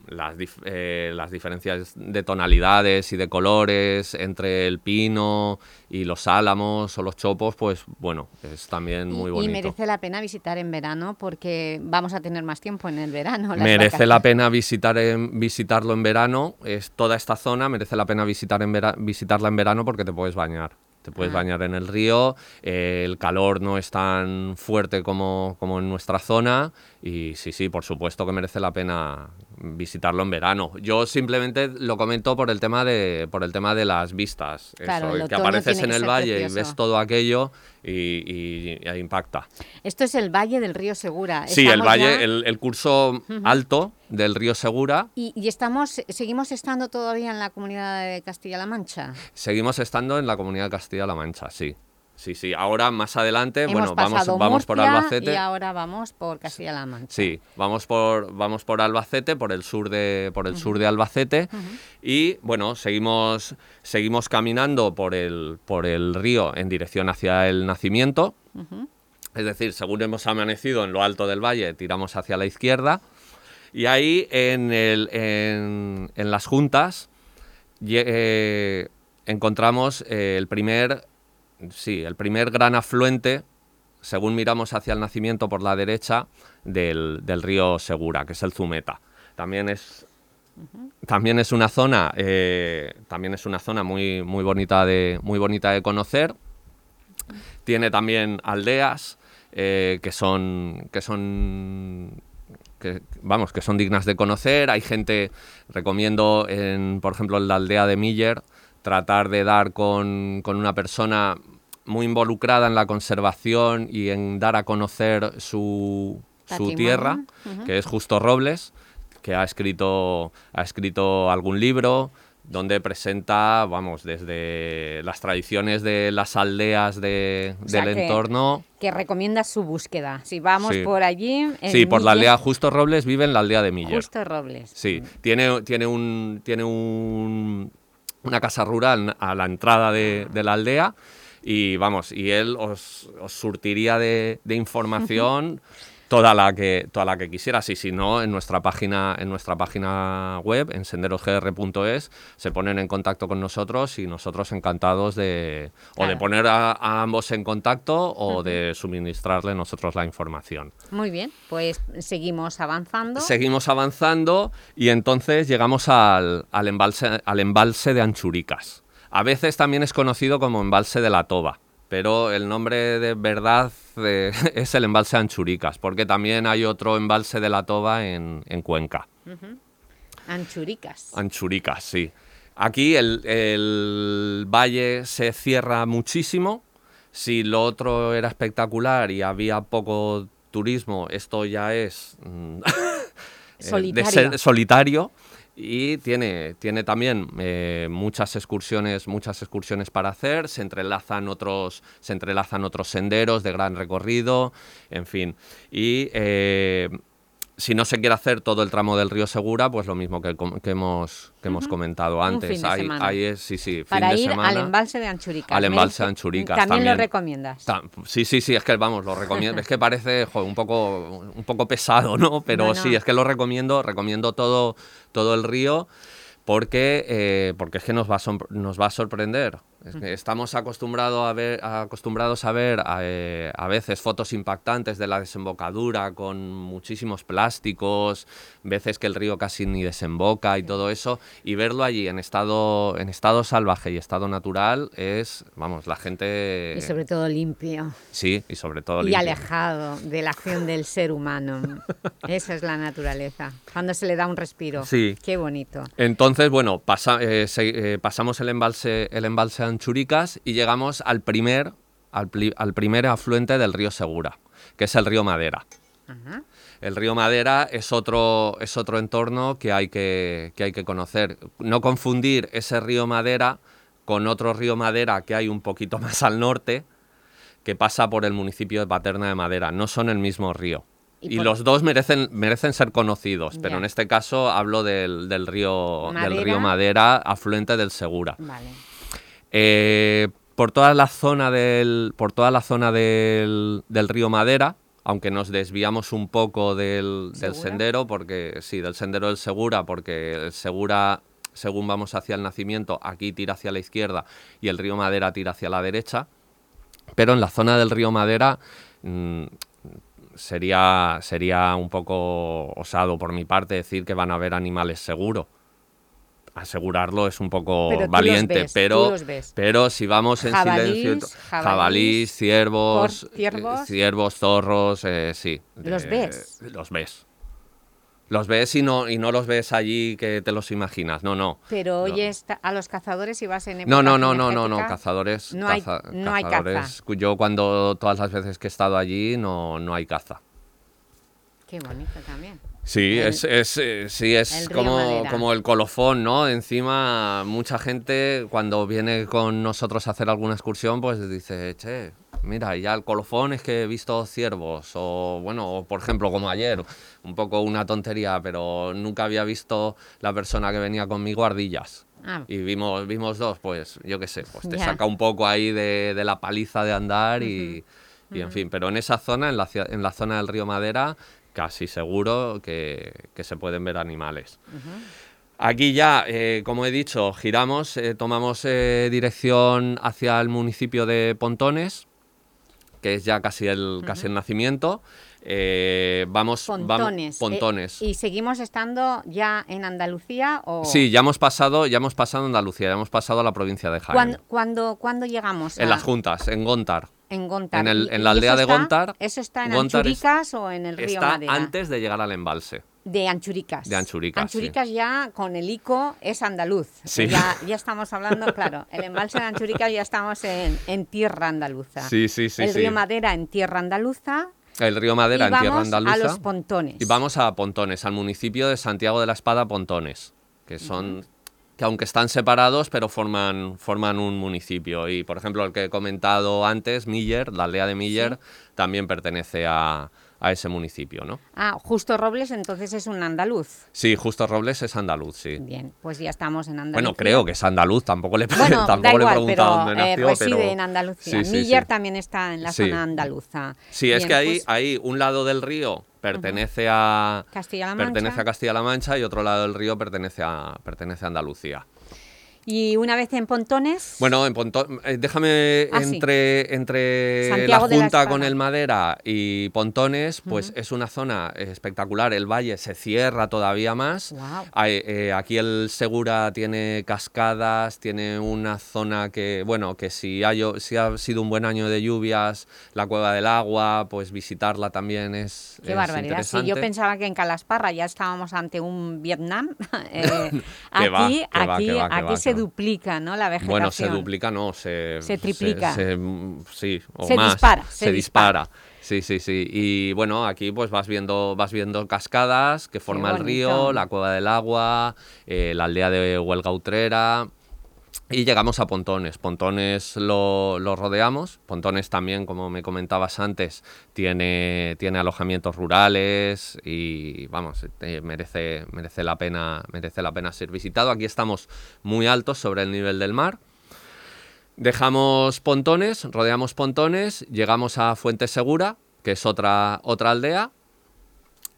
Las, eh, las, diferencias de tonalidades y de colores entre el pino y los álamos o los chopos, pues bueno, es también muy bonito. Y merece la pena visitar en verano porque vamos a tener más tiempo en el verano. Merece la pena visitar en, visitarlo en verano, es toda esta zona merece la pena visitar en visitarla en verano porque te puedes bañar. Te puedes ah. bañar en el río, eh, el calor no es tan fuerte como, como, en nuestra zona y sí, sí, por supuesto que merece la pena visitarlo en verano. Yo simplemente lo comento por el tema de, por el tema de las vistas. Claro, el que apareces en el valle y ves todo aquello y, y- y impacta. Esto es el Valle del Río Segura. Sí, el valle, ya- el, el curso alto del río Segura. Y, y estamos, seguimos estando todavía en la comunidad de Castilla-La Mancha. Seguimos estando en la comunidad de Castilla-La Mancha, sí. Sí, sí. Ahora, más adelante, Hemos bueno, vamos, vamos por Albacete. Y ahora vamos por Castilla-La Mancha. Sí, vamos por, vamos por Albacete, por el sur de, por el sur de Albacete. Y bueno, seguimos, seguimos caminando por el, por el río en dirección hacia el nacimiento. Es decir, según hemos amanecido en lo alto del valle, tiramos hacia la izquierda. Y ahí en, el, en, en las juntas eh, encontramos eh, el primer, sí, el primer gran afluente, según miramos hacia el nacimiento por la derecha, del, del río Segura, que es el Zumeta. También es, también es una zona, eh, también es una zona muy, muy, bonita de, muy bonita de conocer. Tiene también aldeas eh, que son que son que, vamos que son dignas de conocer. Hay gente recomiendo en por ejemplo en la aldea de Miller tratar de dar con, con una persona muy involucrada en la conservación y en dar a conocer su, su tierra, que es Justo Robles, que ha escrito, ha escrito algún libro donde presenta, vamos, desde las tradiciones de las aldeas de- O sea del que- entorno. Que recomienda su búsqueda. Si vamos Sí. por allí... Sí, por la aldea Justo Robles vive en la aldea de Miller. Justo Robles. Sí, tiene, tiene, un, tiene un, una casa rural a la entrada de, de la aldea y vamos, y él os, os surtiría de, de información toda la que toda la que quisieras y si no en nuestra página en nuestra página web en senderosgr.es se ponen en contacto con nosotros y nosotros encantados de o de poner a, a ambos en contacto o de suministrarle nosotros la información. Muy bien, pues seguimos avanzando. Seguimos avanzando y entonces llegamos al, al embalse, al embalse de Anchuricas. A veces también es conocido como embalse de la Toba, pero el nombre de verdad eh, es el embalse Anchuricas, porque también hay otro embalse de la Toba en, en Cuenca. Anchuricas. Anchuricas, sí. Aquí el, el valle se cierra muchísimo. Si lo otro era espectacular y había poco turismo, esto ya es mm, eh, de Solitario. ser solitario. Y tiene, tiene también eh, muchas excursiones, muchas excursiones para hacer. Se entrelazan otros, se entrelazan otros senderos de gran recorrido, en fin. Y eh, si no se quiere hacer todo el tramo del río Segura, pues lo mismo que, hemos, que hemos comentado antes. semana. hay es- sí, sí, fin Para de ir semana. al embalse de Anchuricas. Al embalse de Anchuricas También, también. lo recomiendas. Sí, sí, sí, es que vamos, lo recomiendo. es que parece un poco un poco pesado, ¿no? Pero No, no. sí, es que lo recomiendo, recomiendo todo, todo el río porque, eh, porque es que nos va a, nos va a sorprender. Es que estamos acostumbrado a ver, acostumbrados a ver eh, a veces fotos impactantes de la desembocadura con muchísimos plásticos, veces que el río casi ni desemboca y todo eso, y verlo allí en estado, en estado salvaje y estado natural es, vamos, la gente... Y sobre todo limpio. Sí, y sobre todo Y limpio. alejado de la acción del ser humano. Esa es la naturaleza. Cuando se le da un respiro. Sí. Qué bonito. Entonces, bueno, pasa- eh, se- eh, pasamos el embalse, el embalse de Anchuricas y llegamos al primer, al, al primer afluente del río Segura, que es el río Madera. El río Madera es otro, es otro entorno que hay que, que hay que conocer. No confundir ese río Madera con otro río Madera que hay un poquito más al norte, que pasa por el municipio de Paterna de Madera. No son el mismo río. Y los dos merecen, merecen ser conocidos, pero en este caso hablo del, del río, del Madera. río Madera, afluente del Segura. Vale. Eh, por toda la zona del, por toda la zona del, del río Madera, aunque nos desviamos un poco del, sendero, porque sí, del sendero del Segura, porque el Segura, según vamos hacia el nacimiento, aquí tira hacia la izquierda y el río Madera tira hacia la derecha. Pero en la zona del río Madera mm, sería, sería un poco osado por mi parte decir que van a haber animales seguro. Asegurarlo es un poco Pero valiente, ves, pero, pero si vamos en Jabalís, silencio, jabalís, ciervos, ciervos. eh, ciervos, zorros, eh, sí. ¿Los eh, ves? Los ves. Los ves y no, y no los ves allí que te los imaginas, no, no. Pero oyes a los cazadores y vas en época No, no, no, no, no, no, cazadores, No hay, caza- no hay cazadores. caza. Yo cuando, todas las veces que he estado allí, no, no hay caza. Qué bonito también. Sí, El- es, es, eh, sí, es como, como el colofón, ¿no? Encima, mucha gente cuando viene con nosotros a hacer alguna excursión, pues dice, che, mira, ya el colofón es que he visto ciervos, o bueno, por ejemplo, como ayer, un poco una tontería, pero nunca había visto la persona que venía conmigo ardillas. Ah. Y vimos, vimos dos, pues yo qué sé, pues te saca un poco ahí de, de la paliza de andar y, y, en fin, pero en esa zona, en la, en la zona del río Madera, casi seguro que, que se pueden ver animales. Aquí ya, eh, como he dicho, giramos, eh, tomamos eh, dirección hacia el municipio de Pontones, que es ya casi el, casi el nacimiento. Vamos, Pontones. Pontones. ¿Y seguimos estando ya en Andalucía o...? Sí, ya hemos pasado, ya hemos pasado a Andalucía, ya hemos pasado a la provincia de Jaén. ¿Cuándo, cuándo, cuándo llegamos? En a- las juntas, en Gontar. En Gontar. En, el- ¿Y- en la aldea de está- Gontar. ¿Eso está en Gontar es- Anchuricas o en el río Está Madera? antes de llegar al embalse. De Anchuricas. De Anchuricas, sí. Anchuricas ya con el ICO es andaluz. Sí. Ya, ya estamos hablando, claro, el embalse de Anchuricas ya estamos en, en tierra andaluza. Sí, sí, sí, El sí. río Madera en tierra andaluza. El río Madera y en tierra vamos andaluza. a los pontones. Y vamos a Pontones, al municipio de Santiago de la Espada Pontones, que son que aunque están separados, pero forman, forman un municipio. Y por ejemplo, el que he comentado antes, Miller, la aldea de Miller, también pertenece a, a ese municipio, ¿no? Ah, Justo Robles entonces es un andaluz. Sí, Justo Robles es andaluz, sí. Bien, pues ya estamos en Andalucía. Bueno, creo que es andaluz, tampoco le, Bueno, tampoco le he igual, preguntado pero dónde eh, nació, reside pero- en Andalucía. Sí, sí, Miller sí. también está en la zona andaluza. Sí, es que ahí, pues, ahí un lado del río pertenece a Castilla-La Mancha. pertenece a Castilla-La Mancha y otro lado del río pertenece a pertenece a Andalucía. Y una vez en Pontones, Bueno, en Pontón, eh, déjame Ah, sí. entre entre Santiago la la Junta Espada. con el Madera y Pontones, pues Ujú. es una zona espectacular. El valle se cierra todavía más. Guau. Hay, eh, aquí el Segura tiene cascadas, tiene una zona que, bueno, que si ha, llo- si ha sido un buen año de lluvias, la Cueva del Agua, pues visitarla también es, qué es barbaridad. Sí, yo interesante. pensaba que en Calasparra ya estábamos ante un Vietnam. Eh, va, aquí va, aquí, va, aquí se. Duplica ¿no? la vegetación. Bueno, se duplica, no, se... Se triplica. se- sí, o Se más. dispara, Se, dispara. Sí, sí, sí. Y bueno, aquí pues vas viendo, vas viendo cascadas que forma el río, la cueva del agua, eh, la aldea de Huelga Utrera. Y llegamos a Pontones. Pontones lo, rodeamos. Pontones también, como me comentabas antes, tiene, tiene alojamientos rurales y vamos, eh, merece, merece, la pena, merece la pena ser visitado. Aquí estamos muy altos sobre el nivel del mar. Dejamos Pontones, rodeamos Pontones, llegamos a Fuente Segura, que es otra, otra aldea.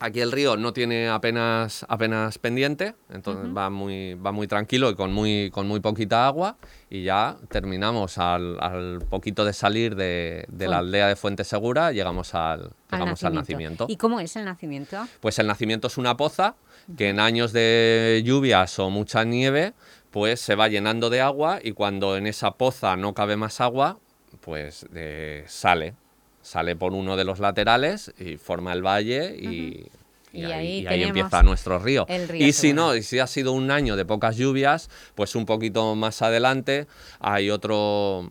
Aquí el río no tiene apenas, apenas pendiente, entonces va, muy, va muy tranquilo y con muy, con muy poquita agua. Y ya terminamos al, al poquito de salir de, de la aldea de Fuente Segura, llegamos al, Al llegamos al nacimiento. ¿Y cómo es el nacimiento? Pues el nacimiento es una poza que en años de lluvias o mucha nieve, pues se va llenando de agua y cuando en esa poza no cabe más agua, pues eh, sale. Sale por uno de los laterales y forma el valle y, y Y ahí, ahí y ahí tenemos empieza nuestro río. y si no, y si ha sido un año de pocas lluvias, pues un poquito más adelante hay otro,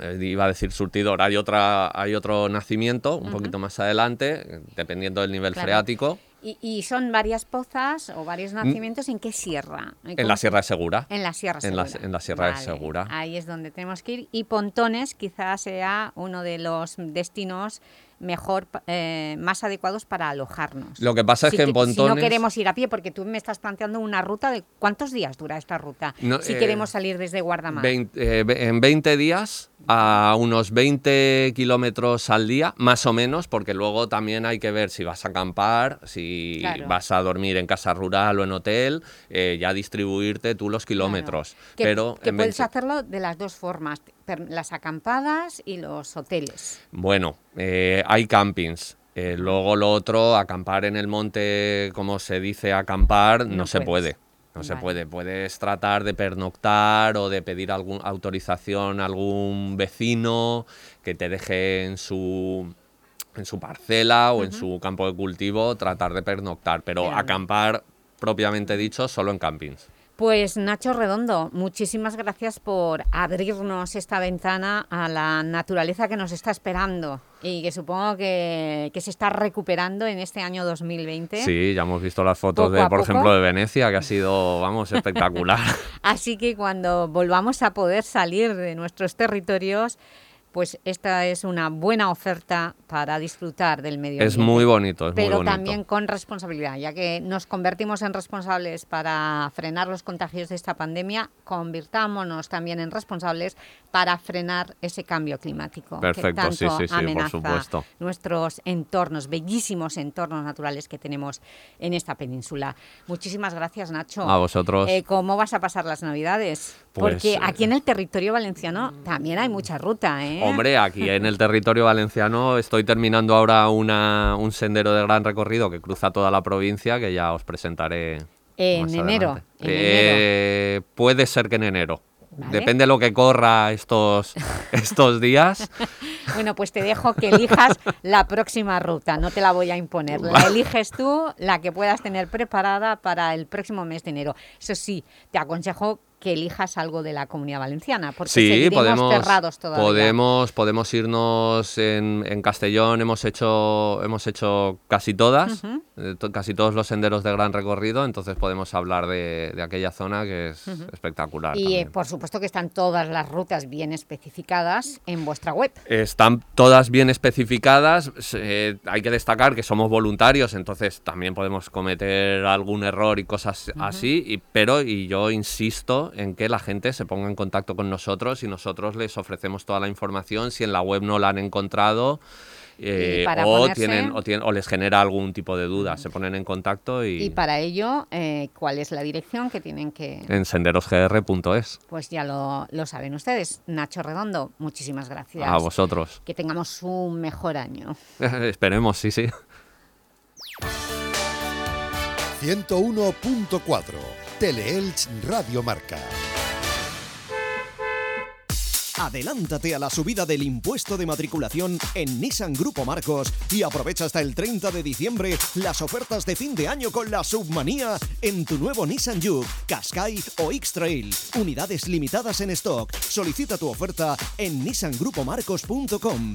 eh, iba a decir surtidor, hay otra, hay otro nacimiento un poquito más adelante, dependiendo del nivel Claro. freático, Y, y son varias pozas o varios nacimientos. ¿En qué sierra? en la Sierra de Segura. En la Sierra En la, Segura. en la Sierra de Vale, Segura. Ahí es donde tenemos que ir. Y Pontones quizás sea uno de los destinos mejor, eh, más adecuados para alojarnos. Lo que pasa es Si que en que- Si no Pontones- queremos ir a pie, porque tú me estás planteando una ruta de... ¿Cuántos días dura esta ruta? No, si eh, queremos salir desde Guardamar. 20, eh, en 20 días a unos 20 kilómetros al día, más o menos, porque luego también hay que ver si vas a acampar, si Claro. vas a dormir en casa rural o en hotel, eh, ya distribuirte tú los kilómetros. que Pero que puedes 20 hacerlo de las dos formas, las acampadas y los hoteles. Bueno, eh, hay campings. Eh, luego lo otro, acampar en el monte, como se dice acampar, no, No se puede. No se puede. Puedes tratar de pernoctar o de pedir algún, autorización a algún vecino que te deje en su en su parcela o en su campo de cultivo tratar de pernoctar, pero Claro. acampar propiamente dicho solo en campings. Pues Nacho Redondo, muchísimas gracias por abrirnos esta ventana a la naturaleza que nos está esperando y que supongo que, que se está recuperando en este año 2020. Sí, ya hemos visto las fotos Poco de, por ejemplo, de Venecia, que ha sido, vamos, espectacular. Así que cuando volvamos a poder salir de nuestros territorios, pues esta es una buena oferta para disfrutar del medio Es ambiente. muy bonito, es muy Pero bonito. también con responsabilidad, ya que nos convertimos en responsables para frenar los contagios de esta pandemia, convirtámonos también en responsables para frenar ese cambio climático Perfecto, que sí, tanto sí, sí, por amenaza supuesto. nuestros entornos, bellísimos entornos naturales que tenemos en esta península. Muchísimas gracias, Nacho. A vosotros. Eh, ¿Cómo vas a pasar las Navidades? Pues, Porque eh, aquí en el territorio valenciano también hay mucha ruta, ¿eh? Hombre, aquí en el territorio valenciano estoy terminando ahora una, un sendero de gran recorrido que cruza toda la provincia, que ya os presentaré En enero, Eh, Puede ser que en enero. Depende de lo que corra estos, estos días. Bueno, pues te dejo que elijas la próxima ruta, no te la voy a imponer. La eliges tú, la que puedas tener preparada para el próximo mes de enero. Eso sí, te aconsejo que elijas algo de la Comunidad Valenciana, porque Sí, seguiremos podemos, cerrados todavía. podemos, podemos irnos en, en Castellón, hemos hecho, hemos hecho casi todas, eh, to- casi todos los senderos de gran recorrido, entonces podemos hablar de, de aquella zona que es espectacular. Y eh, por supuesto que están todas las rutas bien especificadas en vuestra web. Están todas bien especificadas. hay que destacar que somos voluntarios, entonces también podemos cometer algún error y cosas así. Y, pero y yo insisto en que la gente se ponga en contacto con nosotros y nosotros les ofrecemos toda la información. Si en la web no la han encontrado eh, para o, ponerse- tienen, o, tienen- o les genera algún tipo de duda, se ponen en contacto y, Y para ello, eh, ¿cuál es la dirección que tienen que...? en senderosgr.es. Pues ya lo, lo saben ustedes. Nacho Redondo, muchísimas gracias. A vosotros. Que tengamos un mejor año. Esperemos, sí, sí. 101.4 Teleelch Radio Marca. Adelántate a la subida del impuesto de matriculación en Nissan Grupo Marcos y aprovecha hasta el 30 de diciembre las ofertas de fin de año con la submanía en tu nuevo Nissan Juke, Qashqai o X-Trail. Unidades limitadas en stock. Solicita tu oferta en nissangrupomarcos.com.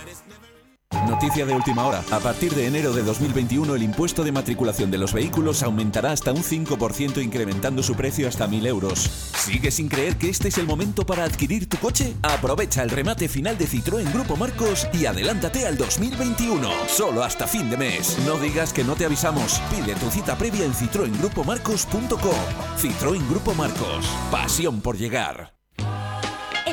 Noticia de última hora. A partir de enero de 2021 el impuesto de matriculación de los vehículos aumentará hasta un 5% incrementando su precio hasta 1.000 euros. ¿Sigues sin creer que este es el momento para adquirir tu coche? Aprovecha el remate final de Citroën Grupo Marcos y adelántate al 2021. Solo hasta fin de mes. No digas que no te avisamos. Pide tu cita previa en citroengrupomarcos.com. Citroën Grupo Marcos. Pasión por llegar.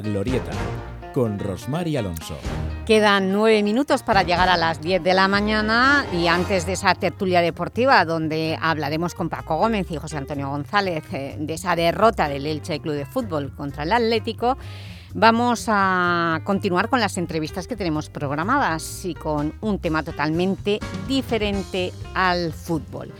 Glorieta, con Rosmar y Alonso. Quedan nueve minutos para llegar a las 10 de la mañana y antes de esa tertulia deportiva donde hablaremos con Paco Gómez y José Antonio González eh, de esa derrota del Elche Club de Fútbol contra el Atlético, vamos a continuar con las entrevistas que tenemos programadas y con un tema totalmente diferente al fútbol.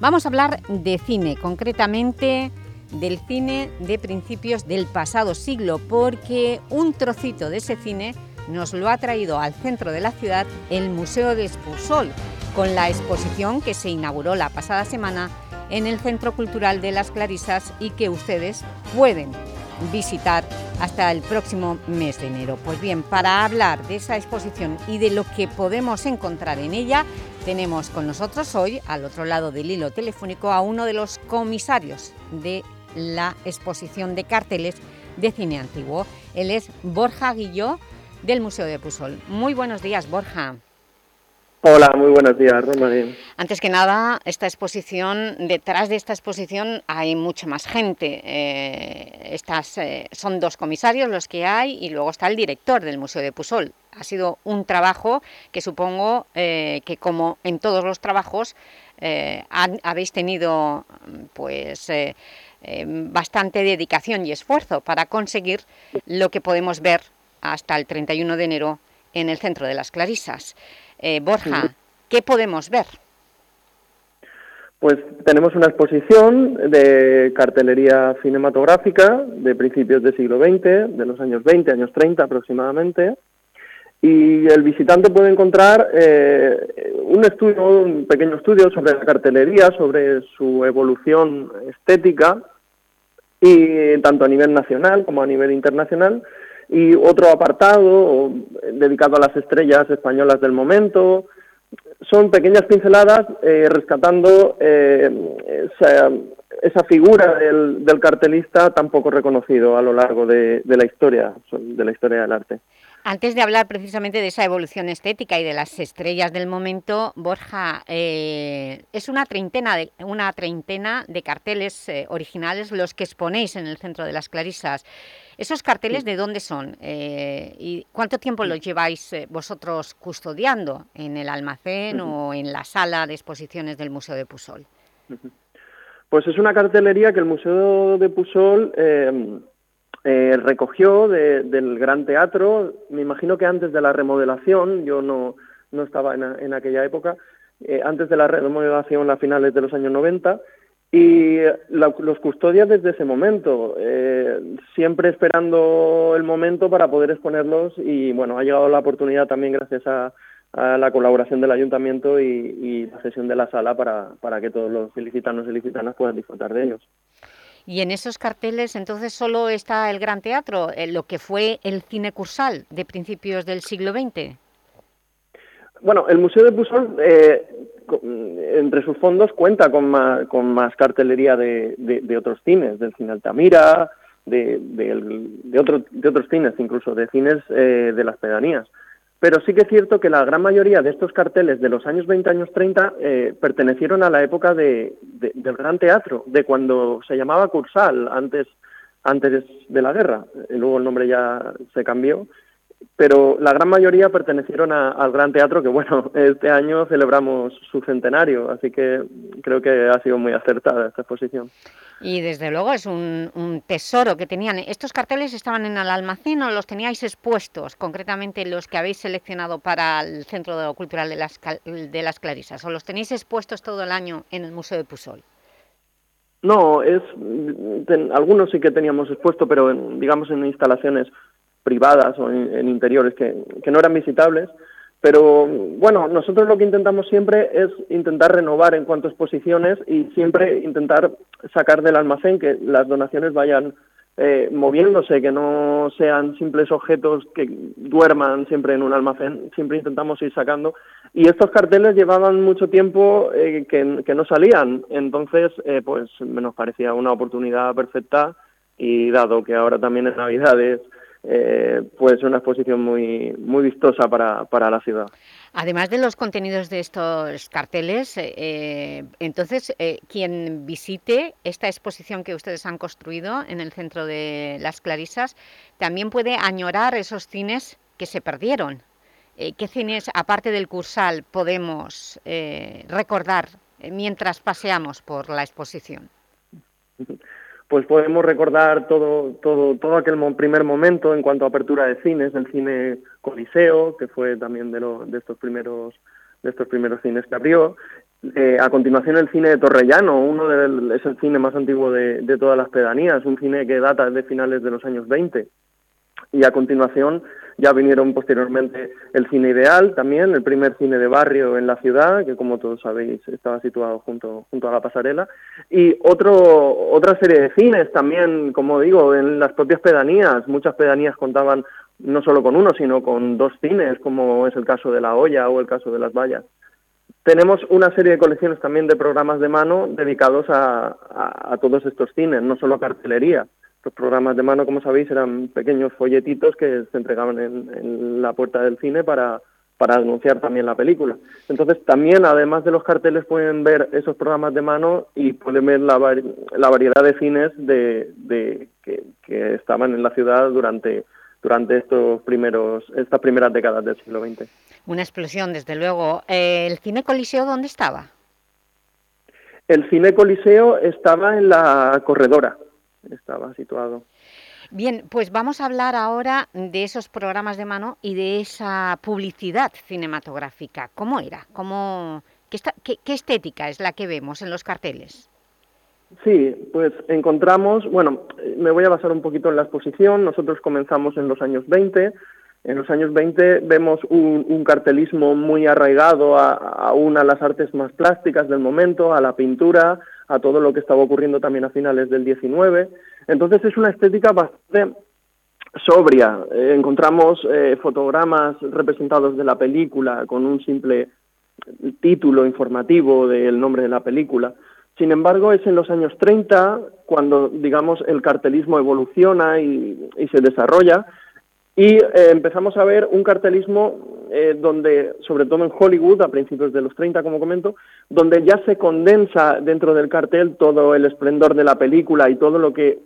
Vamos a hablar de cine, concretamente del cine de principios del pasado siglo, porque un trocito de ese cine nos lo ha traído al centro de la ciudad el Museo de Expulsol, con la exposición que se inauguró la pasada semana en el Centro Cultural de las Clarisas y que ustedes pueden visitar hasta el próximo mes de enero. Pues bien, para hablar de esa exposición y de lo que podemos encontrar en ella, tenemos con nosotros hoy, al otro lado del hilo telefónico, a uno de los comisarios de la exposición de carteles de cine antiguo. Él es Borja Guilló, del Museo de Pusol. Muy buenos días, Borja. Hola, muy buenos días, Romarín. Antes que nada, esta exposición, detrás de esta exposición hay mucha más gente. Eh, estas, eh, son dos comisarios los que hay y luego está el director del Museo de Pusol. Ha sido un trabajo que supongo eh, que, como en todos los trabajos, habéis tenido pues bastante dedicación y esfuerzo para conseguir lo que podemos ver hasta el 31 de enero en el Centro de las Clarisas. Eh, Borja, ¿qué podemos ver? Pues tenemos una exposición de cartelería cinematográfica de principios del siglo XX, de los años 20, años 30 aproximadamente, y el visitante puede encontrar eh, un estudio, un pequeño estudio sobre la cartelería, sobre su evolución estética, y tanto a nivel nacional como a nivel internacional, y otro apartado dedicado a las estrellas españolas del momento. Son pequeñas pinceladas eh, rescatando eh, esa, figura del, cartelista tan poco reconocido a lo largo de, la historia, de la historia del arte. Antes de hablar precisamente de esa evolución estética y de las estrellas del momento, Borja, eh, es una treintena, de, una treintena de carteles originales los que exponéis en el Centro de las Clarisas. ¿Esos carteles de dónde son? Eh, ¿Y cuánto tiempo los lleváis eh, vosotros custodiando en el almacén o en la sala de exposiciones del Museo de Pusol? Pues es una cartelería que el Museo de Pusol eh, recogió del Gran Teatro, me imagino que antes de la remodelación, yo no, no estaba en, en aquella época, antes de la remodelación a finales de los años 90, y los custodias desde ese momento, eh, siempre esperando el momento para poder exponerlos y bueno, ha llegado la oportunidad también gracias a, la colaboración del ayuntamiento y, la sesión de la sala para, para que todos los ilicitanos y ilicitanas puedan disfrutar de ellos. Y en esos carteles entonces solo está el Gran Teatro, eh, lo que fue el cine cursal de principios del siglo XX. Bueno, el Museo de Pusol eh, entre sus fondos cuenta con más, cartelería de, otros cines, del cine Altamira, de, de otros cines, incluso de cines eh, de las pedanías. Pero sí que es cierto que la gran mayoría de estos carteles de los años 20, años 30 eh, pertenecieron a la época de, del Gran Teatro, de cuando se llamaba Cursal, antes, antes de la guerra. Luego el nombre ya se cambió pero la gran mayoría pertenecieron al Gran Teatro, que bueno, este año celebramos su centenario, así que creo que ha sido muy acertada esta exposición. Y desde luego es un, tesoro que tenían. ¿Estos carteles estaban en el almacén o los teníais expuestos, concretamente los que habéis seleccionado para el Centro Cultural de las, de las Clarisas, o los tenéis expuestos todo el año en el Museo de Pusol? No, es, algunos sí que teníamos expuesto, pero digamos en instalaciones privadas o en, interiores que, no eran visitables. Pero bueno, nosotros lo que intentamos siempre es intentar renovar en cuanto a exposiciones y siempre intentar sacar del almacén que las donaciones vayan eh, moviéndose, que no sean simples objetos que duerman siempre en un almacén, siempre intentamos ir sacando. Y estos carteles llevaban mucho tiempo eh, que, no salían, entonces eh, pues nos parecía una oportunidad perfecta y dado que ahora también en Navidades eh, puede ser una exposición muy, muy vistosa para, para la ciudad. Además de los contenidos de estos carteles, eh, eh, entonces, eh, quien visite esta exposición que ustedes han construido en el centro de Las Clarisas, también puede añorar esos cines que se perdieron. ¿Qué cines, aparte del Cursal, podemos recordar mientras paseamos por la exposición? pues podemos recordar todo, todo, todo aquel primer momento en cuanto a apertura de cines, el cine Coliseo, que fue también de, de estos primeros de estos primeros cines que abrió. Eh, a continuación el cine de Torrellano, uno de, es el cine más antiguo de, de todas las pedanías, un cine que data de finales de los años 20. Y a continuación ya vinieron posteriormente el cine ideal también, el primer cine de barrio en la ciudad, que como todos sabéis estaba situado junto, junto a la pasarela, y otro, otra serie de cines también, como digo, en las propias pedanías. Muchas pedanías contaban no solo con uno, sino con dos cines, como es el caso de La Olla o el caso de Las Vallas. Tenemos una serie de colecciones también de programas de mano dedicados a, a todos estos cines, no solo cartelería. Los programas de mano, como sabéis, eran pequeños folletitos que se entregaban en, la puerta del cine para, para anunciar también la película. Entonces, también, además de los carteles, pueden ver esos programas de mano y pueden ver la, la variedad de cines de, de que, que, estaban en la ciudad durante, durante estos primeros, estas primeras décadas del siglo XX. Una explosión, desde luego. Eh, ¿El Cine Coliseo dónde estaba? El Cine Coliseo estaba en la Corredora estaba situado. Bien, pues vamos a hablar ahora de esos programas de mano y de esa publicidad cinematográfica. ¿Cómo era? ¿Cómo, qué, qué, estética es la que vemos en los carteles? Sí, pues encontramos, bueno, me voy a basar un poquito en la exposición. Nosotros comenzamos en los años 20. En los años 20 vemos un, cartelismo muy arraigado a, aún a las artes más plásticas del momento, a la pintura, a todo lo que estaba ocurriendo también a finales del 19. Entonces es una estética bastante sobria. Eh, encontramos eh, fotogramas representados de la película con un simple título informativo del nombre de la película. Sin embargo, es en los años 30 cuando, digamos, el cartelismo evoluciona y, y se desarrolla y eh, empezamos a ver un cartelismo eh, donde, sobre todo en Hollywood, a principios de los 30, como comento, donde ya se condensa dentro del cartel todo el esplendor de la película y todo lo que,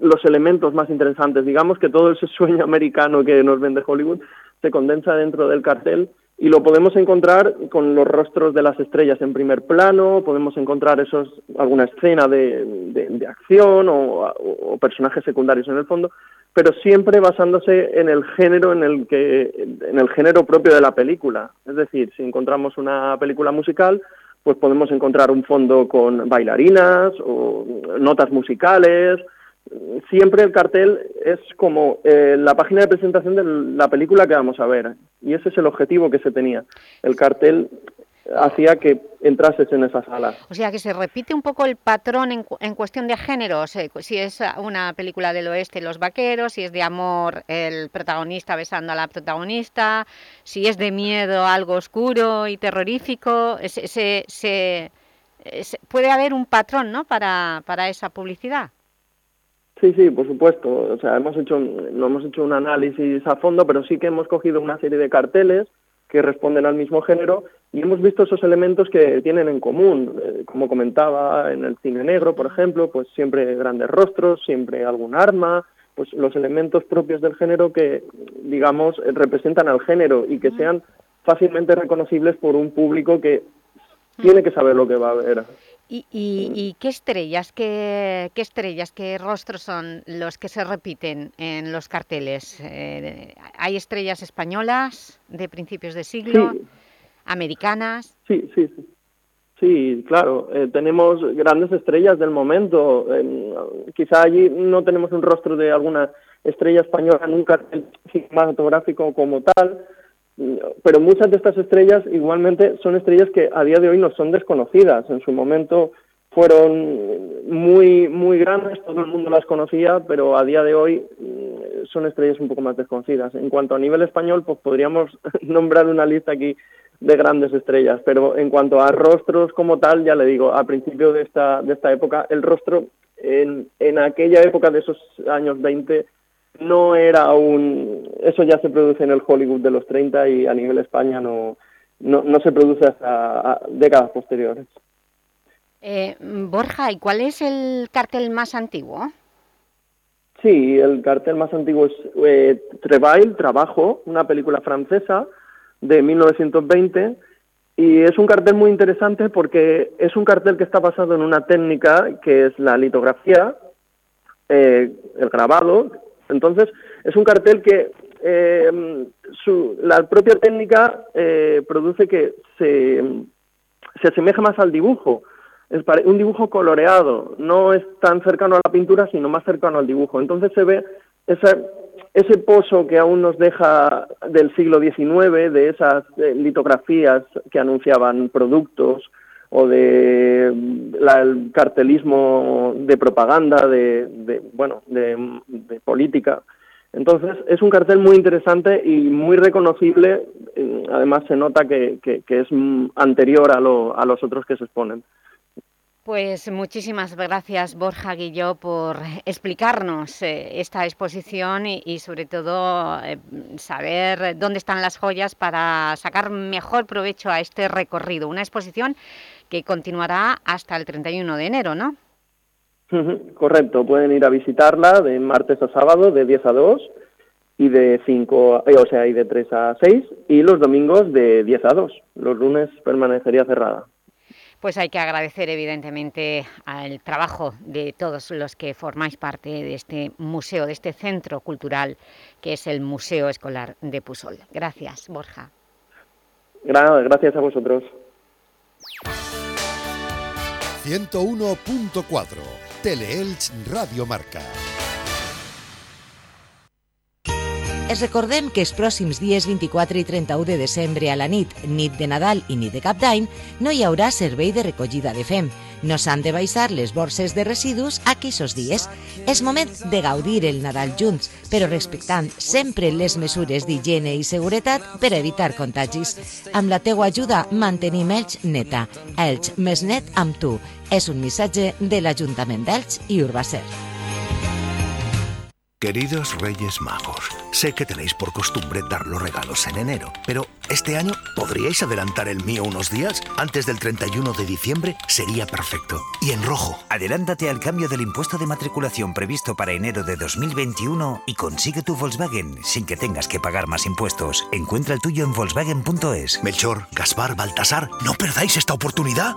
los elementos más interesantes, digamos que todo ese sueño americano que nos vende Hollywood se condensa dentro del cartel y lo podemos encontrar con los rostros de las estrellas en primer plano, podemos encontrar esos, alguna escena de, de, acción o, o, personajes secundarios en el fondo, pero siempre basándose en el género en el que en el género propio de la película. Es decir, si encontramos una película musical, pues podemos encontrar un fondo con bailarinas o notas musicales, siempre el cartel es como eh, la página de presentación de la película que vamos a ver. Y ese es el objetivo que se tenía. El cartel hacía que entrases en esa sala. O sea, que se repite un poco el patrón en, en cuestión de géneros. si es una película del oeste, los vaqueros, si es de amor, el protagonista besando a la protagonista, si es de miedo, algo oscuro y terrorífico, se, se, puede haber un patrón ¿no? para, para esa publicidad. Sí, sí, por supuesto. O sea, hemos hecho, no hemos hecho un análisis a fondo, pero sí que hemos cogido una serie de carteles que responden al mismo género y hemos visto esos elementos que tienen en común. Eh, como comentaba en el cine negro, por ejemplo, pues siempre grandes rostros, siempre algún arma, pues los elementos propios del género que, digamos, representan al género y que sean fácilmente reconocibles por un público que tiene que saber lo que va a ver. ¿Y, y, qué estrellas, qué, qué, estrellas, qué rostros son los que se repiten en los carteles? Eh, ¿Hay estrellas españolas de principios de siglo? ¿Americanas? Sí, sí, sí. Sí, claro. Eh, tenemos grandes estrellas del momento. quizá allí no tenemos un rostro de alguna estrella española en un cartel cinematográfico como tal, pero muchas de estas estrellas igualmente son estrellas que a día de hoy no son desconocidas. En su momento fueron muy, muy grandes, todo el mundo las conocía, pero a día de hoy mm, son estrellas un poco más desconocidas. En cuanto a nivel español, pues podríamos nombrar una lista aquí de grandes estrellas, pero en cuanto a rostros como tal, ya le digo, a principio de esta, de esta época, el rostro en, en aquella época de esos años 20 no era un... Eso ya se produce en el Hollywood de los 30 y a nivel España no, no, no se produce hasta décadas posteriores. Eh, Borja, ¿y cuál es el cartel más antiguo? Sí, el cartel más antiguo es eh, Travail, Trabajo, una película francesa de 1920 y es un cartel muy interesante porque es un cartel que está basado en una técnica que es la litografía, eh, el grabado. Entonces, es un cartel que eh, la propia técnica eh, produce que se, se asemeja más al dibujo. Es un dibujo coloreado, no es tan cercano a la pintura, sino más cercano al dibujo. Entonces se ve esa, ese pozo que aún nos deja del siglo XIX, de esas eh, litografías que anunciaban productos o de el cartelismo de propaganda, de, bueno, de, política. Entonces es un cartel muy interesante y muy reconocible. Eh, además se nota que, que, que es anterior a, lo, a los otros que se exponen. Pues muchísimas gracias Borja Guilló por explicarnos eh, esta exposición y, sobre todo eh, saber dónde están las joyas para sacar mejor provecho a este recorrido. Una exposición que continuará hasta el 31 de enero, ¿no? Correcto, pueden ir a visitarla de martes a sábado de 10 a 2 y de 5, eh, o sea, y de 3 a 6 y los domingos de 10 a 2. Los lunes permanecería cerrada pues hay que agradecer evidentemente al trabajo de todos los que formáis parte de este museo, de este centro cultural que es el Museo Escolar de Pusol. Gracias, Borja. Gracias a vosotros. 101.4 Teleelch Radio Marca. Es recordem que els pròxims dies 24 i 31 de desembre a la nit, nit de Nadal i nit de Cap d'Any, no hi haurà servei de recollida de fem. No s'han de baixar les borses de residus aquests dies. És moment de gaudir el Nadal junts, però respectant sempre les mesures d'higiene i seguretat per evitar contagis. Amb la teua ajuda mantenim Elx neta. Elx més net amb tu. És un missatge de l'Ajuntament d'Elx i Urbacer. Queridos Reyes Magos, sé que tenéis por costumbre dar los regalos en enero, pero este año podríais adelantar el mío unos días. Antes del 31 de diciembre sería perfecto. Y en rojo. Adelántate al cambio del impuesto de matriculación previsto para enero de 2021 y consigue tu Volkswagen sin que tengas que pagar más impuestos. Encuentra el tuyo en Volkswagen.es. Melchor, Gaspar, Baltasar, no perdáis esta oportunidad.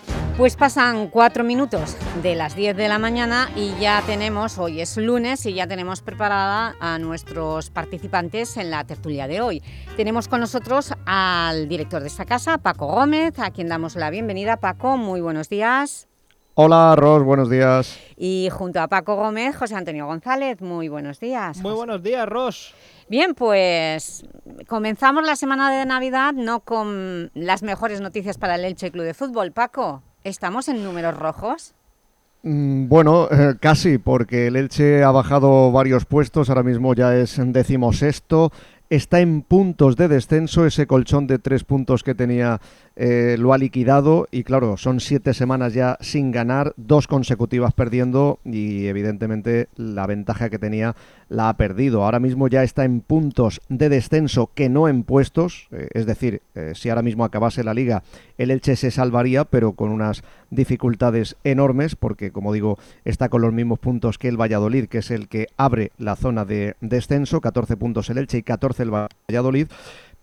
Pues pasan cuatro minutos de las 10 de la mañana y ya tenemos, hoy es lunes y ya tenemos preparada a nuestros participantes en la tertulia de hoy. Tenemos con nosotros al director de esta casa, Paco Gómez, a quien damos la bienvenida. Paco, muy buenos días. Hola, Ros, buenos días. Y junto a Paco Gómez, José Antonio González, muy buenos días. Muy buenos días, Ros. Bien, pues comenzamos la semana de Navidad no con las mejores noticias para el Elche Club de Fútbol. Paco, ¿estamos en números rojos? Mm, bueno, eh, casi, porque el Elche ha bajado varios puestos, ahora mismo ya es decimosexto, está en puntos de descenso, ese colchón de tres puntos que tenía eh, lo ha liquidado y claro, son siete semanas ya sin ganar, dos consecutivas perdiendo y evidentemente la ventaja que tenía la ha perdido. Ahora mismo ya está en puntos de descenso que no en puestos, eh, es decir, eh, si ahora mismo acabase la liga, el Elche se salvaría, pero con unas dificultades enormes, porque como digo, está con los mismos puntos que el Valladolid, que es el que abre la zona de descenso, 14 puntos el Elche y 14 el Valladolid.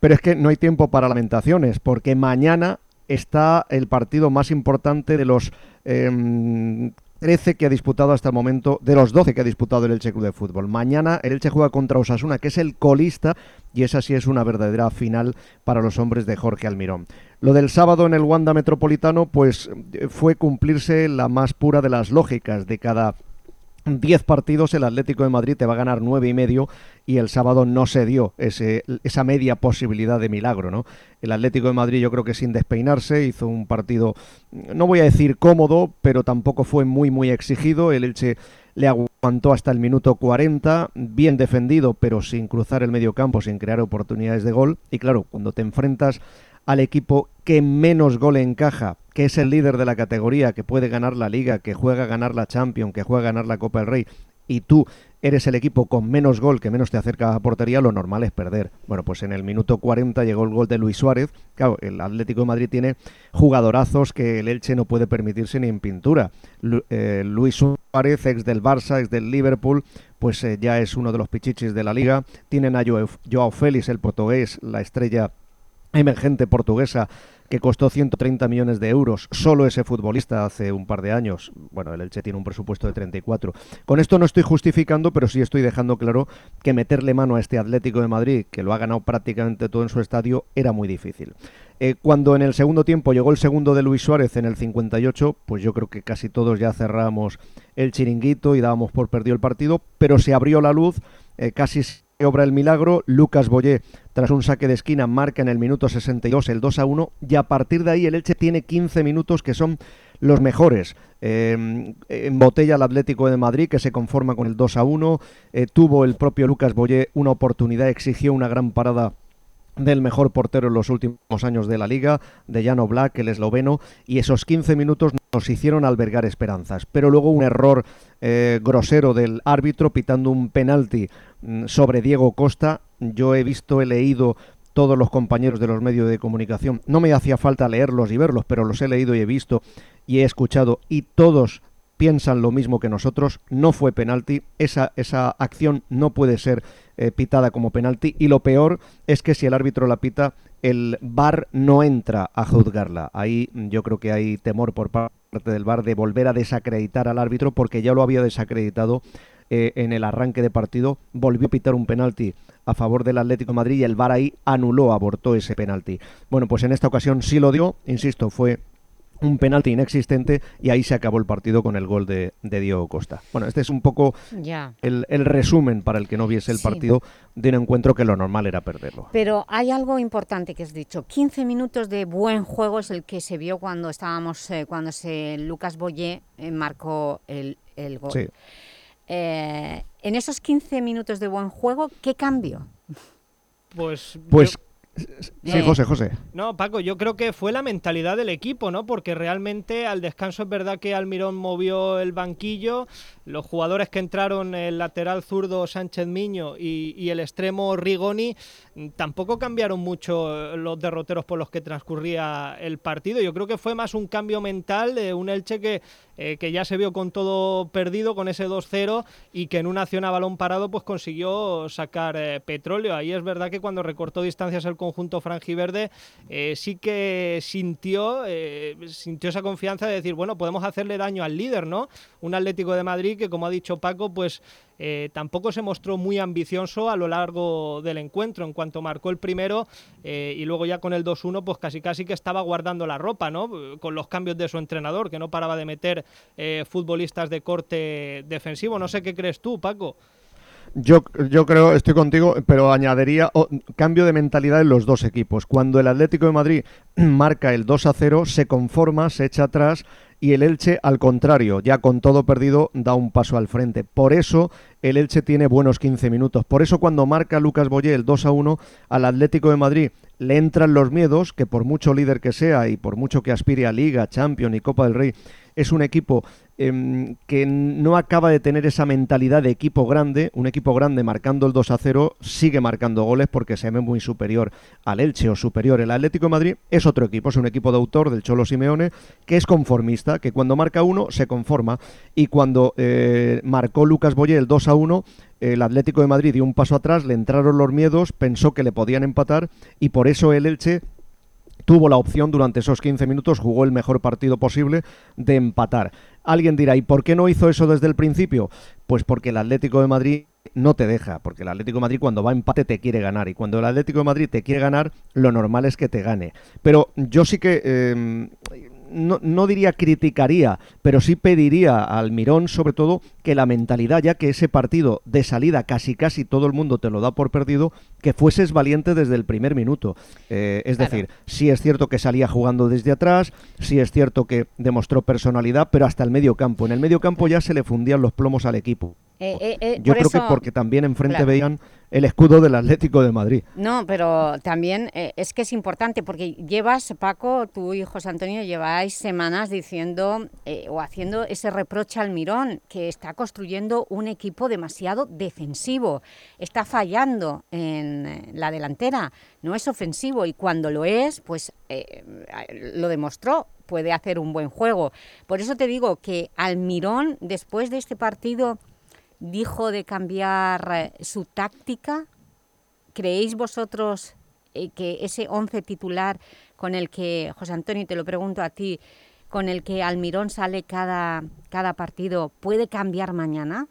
Pero es que no hay tiempo para lamentaciones, porque mañana está el partido más importante de los 13 em, que ha disputado hasta el momento, de los 12 que ha disputado el Elche Club de Fútbol. Mañana el Elche juega contra Osasuna, que es el colista, y esa sí es una verdadera final para los hombres de Jorge Almirón. Lo del sábado en el Wanda Metropolitano, pues fue cumplirse la más pura de las lógicas de cada 10 partidos, el Atlético de Madrid te va a ganar nueve y medio y el sábado no se dio esa media posibilidad de milagro, ¿no? El Atlético de Madrid yo creo que sin despeinarse hizo un partido, no voy a decir cómodo, pero tampoco fue muy muy exigido. El Elche le aguantó hasta el minuto 40, bien defendido, pero sin cruzar el medio campo, sin crear oportunidades de gol. Y claro, cuando te enfrentas al equipo que menos gol encaja, que es el líder de la categoría, que puede ganar la liga, que juega a ganar la Champions, que juega a ganar la Copa del Rey, y tú eres el equipo con menos gol que menos te acerca a portería, lo normal es perder. Bueno, pues en el minuto 40 llegó el gol de Luis Suárez. Claro, el Atlético de Madrid tiene jugadorazos que el Elche no puede permitirse ni en pintura. Eh, Luis Suárez, ex del Barça, ex del Liverpool, pues eh, ya es uno de los pichichis de la liga. Tienen a Joao Félix, el portugués, la estrella emergente portuguesa que costó 130 millones de euros solo ese futbolista hace un par de años. Bueno, el Elche tiene un presupuesto de 34. Con esto no estoy justificando, pero sí estoy dejando claro que meterle mano a este Atlético de Madrid, que lo ha ganado prácticamente todo en su estadio, era muy difícil. Eh, cuando en el segundo tiempo llegó el segundo de Luis Suárez en el 58, pues yo creo que casi todos ya cerramos el chiringuito y dábamos por perdido el partido, pero se abrió la luz, eh, casi obra el milagro, Lucas Boyé, tras un saque de esquina, marca en el minuto 62 el 2 a 1 y a partir de ahí el Elche tiene 15 minutos que son los mejores. Eh, en botella el Atlético de Madrid que se conforma con el 2 a 1, eh, tuvo el propio Lucas Boyé una oportunidad, exigió una gran parada del mejor portero en los últimos años de la liga, de Jano Black, el esloveno, y esos 15 minutos nos hicieron albergar esperanzas. Pero luego un error eh, grosero del árbitro pitando un penalti mm, sobre Diego Costa. Yo he visto, he leído todos los compañeros de los medios de comunicación. No me hacía falta leerlos y verlos, pero los he leído y he visto y he escuchado y todos piensan lo mismo que nosotros, no fue penalti, esa, esa acción no puede ser eh, pitada como penalti y lo peor es que si el árbitro la pita, el VAR no entra a juzgarla. Ahí yo creo que hay temor por parte del VAR de volver a desacreditar al árbitro porque ya lo había desacreditado eh, en el arranque de partido, volvió a pitar un penalti a favor del Atlético de Madrid y el VAR ahí anuló, abortó ese penalti. Bueno, pues en esta ocasión sí lo dio, insisto, fue un penalti inexistente y ahí se acabó el partido con el gol de, de Diego Costa. Bueno, este es un poco el, resumen para el que no viese el partido de un encuentro que lo normal era perderlo. Pero hay algo importante que has dicho, 15 minutos de buen juego es el que se vio cuando estábamos, eh, cuando se Lucas Boyé eh, marcó el, el gol. Sí. Eh, en esos 15 minutos de buen juego, ¿qué cambió? Pues, pues Sí, José, José. No, Paco, yo creo que fue la mentalidad del equipo, ¿no? Porque realmente al descanso es verdad que Almirón movió el banquillo, los jugadores que entraron, el lateral zurdo Sánchez Miño y, el extremo Rigoni, tampoco cambiaron mucho los derroteros por los que transcurría el partido. Yo creo que fue más un cambio mental de un Elche que, eh, que ya se vio con todo perdido, con ese 2-0 y que en una acción a balón parado pues consiguió sacar eh, petróleo. Ahí es verdad que cuando recortó distancias el conjunto franjiverde eh, sí que sintió, sintió esa confianza de decir, bueno, podemos hacerle daño al líder, ¿no? Un Atlético de Madrid que, como ha dicho Paco, pues eh, tampoco se mostró muy ambicioso a lo largo del encuentro. En cuanto marcó el primero y luego ya con el 2-1, pues casi casi que estaba guardando la ropa, ¿no? Con los cambios de su entrenador, que no paraba de meter futbolistas de corte defensivo. No sé qué crees tú, Paco. Yo, yo creo, estoy contigo, pero añadiría cambio de mentalidad en los dos equipos. Cuando el Atlético de Madrid marca el 2 a 0, se conforma, se echa atrás y el Elche, al contrario, ya con todo perdido, da un paso al frente. Por eso el Elche tiene buenos 15 minutos. Por eso cuando marca Lucas Boyé el 2 a 1 al Atlético de Madrid le entran los miedos, que por mucho líder que sea y por mucho que aspire a Liga, Champions y Copa del Rey, es un equipo em, que no acaba de tener esa mentalidad de equipo grande. Un equipo grande marcando el 2 a 0 sigue marcando goles porque se ve muy superior al Elche o superior. El Atlético de Madrid es otro equipo, es un equipo de autor del Cholo Simeone que es conformista, que cuando marca uno se conforma y cuando eh, marcó Lucas Boye el 2 a 1 el Atlético de Madrid dio un paso atrás, le entraron los miedos, pensó que le podían empatar y por eso el Elche tuvo la opción durante esos 15 minutos, jugó el mejor partido posible de empatar. Alguien dirá, ¿y por qué no hizo eso desde el principio? Pues porque el Atlético de Madrid no te deja, porque el Atlético de Madrid cuando va a empate te quiere ganar y cuando el Atlético de Madrid te quiere ganar, lo normal es que te gane. Pero yo sí que... Eh, no, no, diría criticaría, pero sí pediría al Mirón, sobre todo, que la mentalidad, ya que ese partido de salida casi casi todo el mundo te lo da por perdido, que fueses valiente desde el primer minuto. Eh, es decir, sí es cierto que salía jugando desde atrás, sí es cierto que demostró personalidad, pero hasta el medio campo. En el medio campo ya se le fundían los plomos al equipo. Eh, eh, Yo creo que porque también enfrente veían el escudo del Atlético de Madrid. No, pero también eh, es que es importante porque llevas, Paco, tú y José Antonio, lleváis semanas diciendo eh, o haciendo ese reproche al Mirón, que está construyendo un equipo demasiado defensivo, está fallando en eh, la delantera, no es ofensivo y cuando lo es, pues lo demostró, puede hacer un buen juego. Por eso te digo que Almirón, después de este partido dijo de cambiar eh, su táctica? ¿Creéis vosotros eh, que ese 11 titular con el que, José Antonio, te lo pregunto a ti, con el que Almirón sale cada, cada partido, puede cambiar mañana?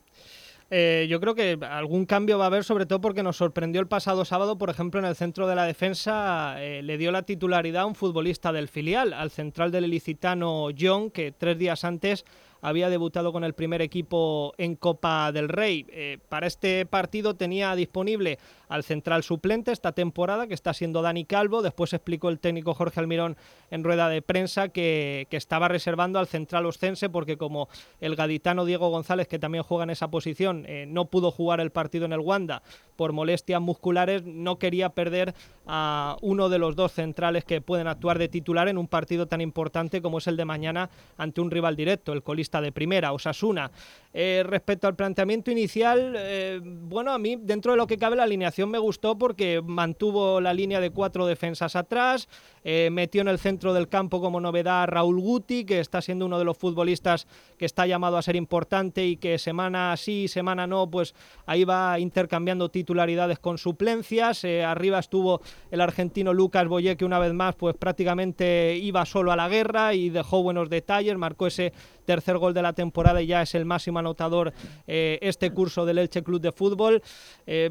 Eh, yo creo que algún cambio va a haber, sobre todo porque nos sorprendió el pasado sábado, por ejemplo, en el centro de la defensa, le dio la titularidad a un futbolista del filial, al central del ilicitano John, que tres días antes había debutado con el primer equipo en Copa del Rey. Eh, para este partido tenía disponible al central suplente esta temporada, que está siendo Dani Calvo. Después explicó el técnico Jorge Almirón en rueda de prensa que, estaba reservando al central oscense porque como el gaditano Diego González, que también juega en esa posición, eh, no pudo jugar el partido en el Wanda por molestias musculares, no quería perder a uno de los dos centrales que pueden actuar de titular en un partido tan importante como es el de mañana ante un rival directo, el colista de primera, Osasuna. Eh, respecto al planteamiento inicial, eh, bueno, a mí dentro de lo que cabe la alineación me gustó porque mantuvo la línea de cuatro defensas atrás, eh, metió en el centro del campo como novedad a Raúl Guti, que está siendo uno de los futbolistas que está llamado a ser importante y que semana sí, semana no, pues ahí va intercambiando titularidades con suplencias. arriba estuvo el argentino Lucas Boye, que una vez más pues prácticamente iba solo a la guerra y dejó buenos detalles, marcó ese tercer gol de la temporada y ya es el máximo anotador eh, este curso del Elche Club de Fútbol. Eh,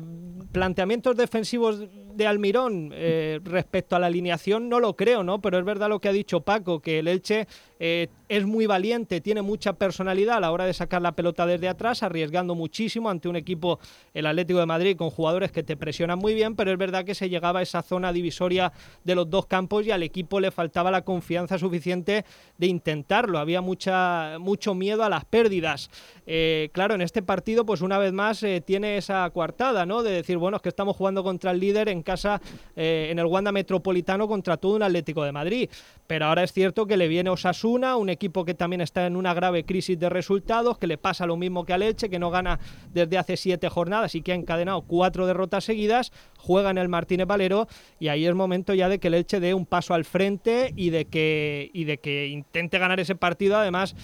planteamientos defensivos de Almirón eh, respecto a la alineación no lo creo, ¿no? Pero es verdad lo que ha dicho Paco, que el Elche es muy valiente, tiene mucha personalidad a la hora de sacar la pelota desde atrás, arriesgando muchísimo ante un equipo, el Atlético de Madrid, con jugadores que te presionan muy bien, pero es verdad que se llegaba a esa zona divisoria de los dos campos y al equipo le faltaba la confianza suficiente de intentarlo. Había mucha, mucho miedo a las pérdidas. Eh, claro, en este partido, pues una vez más eh, tiene esa coartada, ¿no? De decir, bueno, es que estamos jugando contra el líder en casa, eh, en el Wanda Metropolitano, contra todo un Atlético de Madrid. Pero ahora es cierto que le viene Osasuna, un equipo que también está en una grave crisis de resultados, que le pasa lo mismo que a Leche, que no gana desde hace siete jornadas y que ha encadenado cuatro derrotas seguidas, juega en el Martínez Valero y ahí es momento ya de que el Elche dé un paso al frente y de que, y de que intente ganar ese partido, además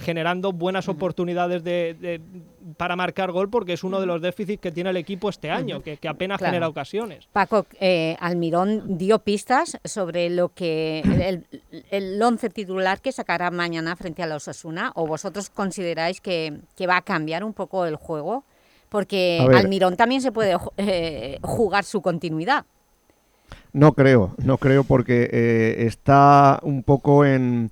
generando buenas oportunidades de, para marcar gol porque es uno de los déficits que tiene el equipo este año, que, apenas genera ocasiones. Paco, eh, Almirón dio pistas sobre lo que el, once titular que sacará mañana frente a los Osasuna, o vosotros consideráis que, va a cambiar un poco el juego, porque Almirón también se puede eh, jugar su continuidad. No creo, no creo porque eh, está un poco en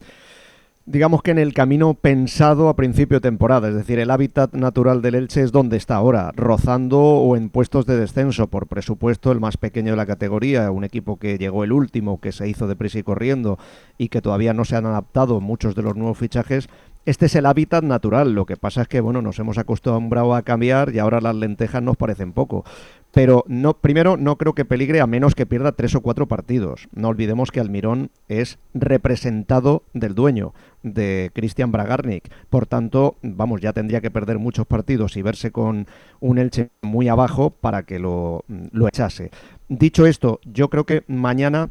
digamos que en el camino pensado a principio de temporada, es decir, el hábitat natural del Elche es donde está ahora, rozando o en puestos de descenso, por presupuesto el más pequeño de la categoría, un equipo que llegó el último, que se hizo deprisa y corriendo y que todavía no se han adaptado muchos de los nuevos fichajes, este es el hábitat natural. Lo que pasa es que, bueno, nos hemos acostumbrado a cambiar y ahora las lentejas nos parecen poco. Pero no, primero, no creo que peligre a menos que pierda tres o cuatro partidos. No olvidemos que Almirón es representado del dueño, de Christian Bragarnik. Por tanto, vamos, ya tendría que perder muchos partidos y verse con un Elche muy abajo para que lo, lo echase. Dicho esto, yo creo que mañana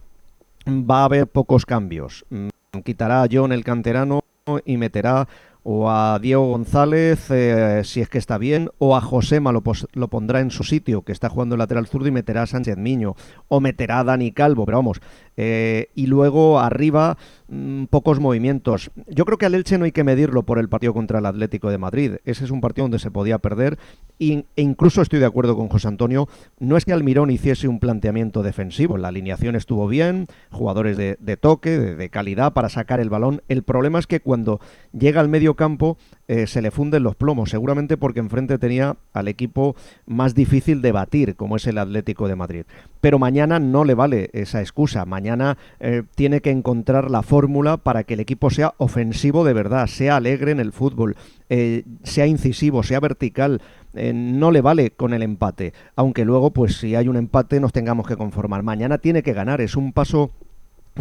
va a haber pocos cambios. Mm, quitará a John el canterano y meterá o a Diego González, eh, si es que está bien, o a Josema lo, lo, pondrá en su sitio, que está jugando lateral zurdo, y meterá a Sánchez Miño, o meterá a Dani Calvo, pero vamos. Eh, y luego arriba, mmm, pocos movimientos. Yo creo que al Elche no hay que medirlo por el partido contra el Atlético de Madrid. Ese es un partido donde se podía perder, e incluso estoy de acuerdo con José Antonio, no es que Almirón hiciese un planteamiento defensivo, la alineación estuvo bien, jugadores de, toque, de, de calidad para sacar el balón. El problema es que cuando llega al medio campo eh, se le funden los plomos, seguramente porque enfrente tenía al equipo más difícil de batir, como es el Atlético de Madrid. Pero mañana no le vale esa excusa, mañana eh, tiene que encontrar la fórmula para que el equipo sea ofensivo de verdad, sea alegre en el fútbol, eh, sea incisivo, sea vertical. Eh, no le vale con el empate, aunque luego, pues si hay un empate, nos tengamos que conformar. Mañana tiene que ganar, es un paso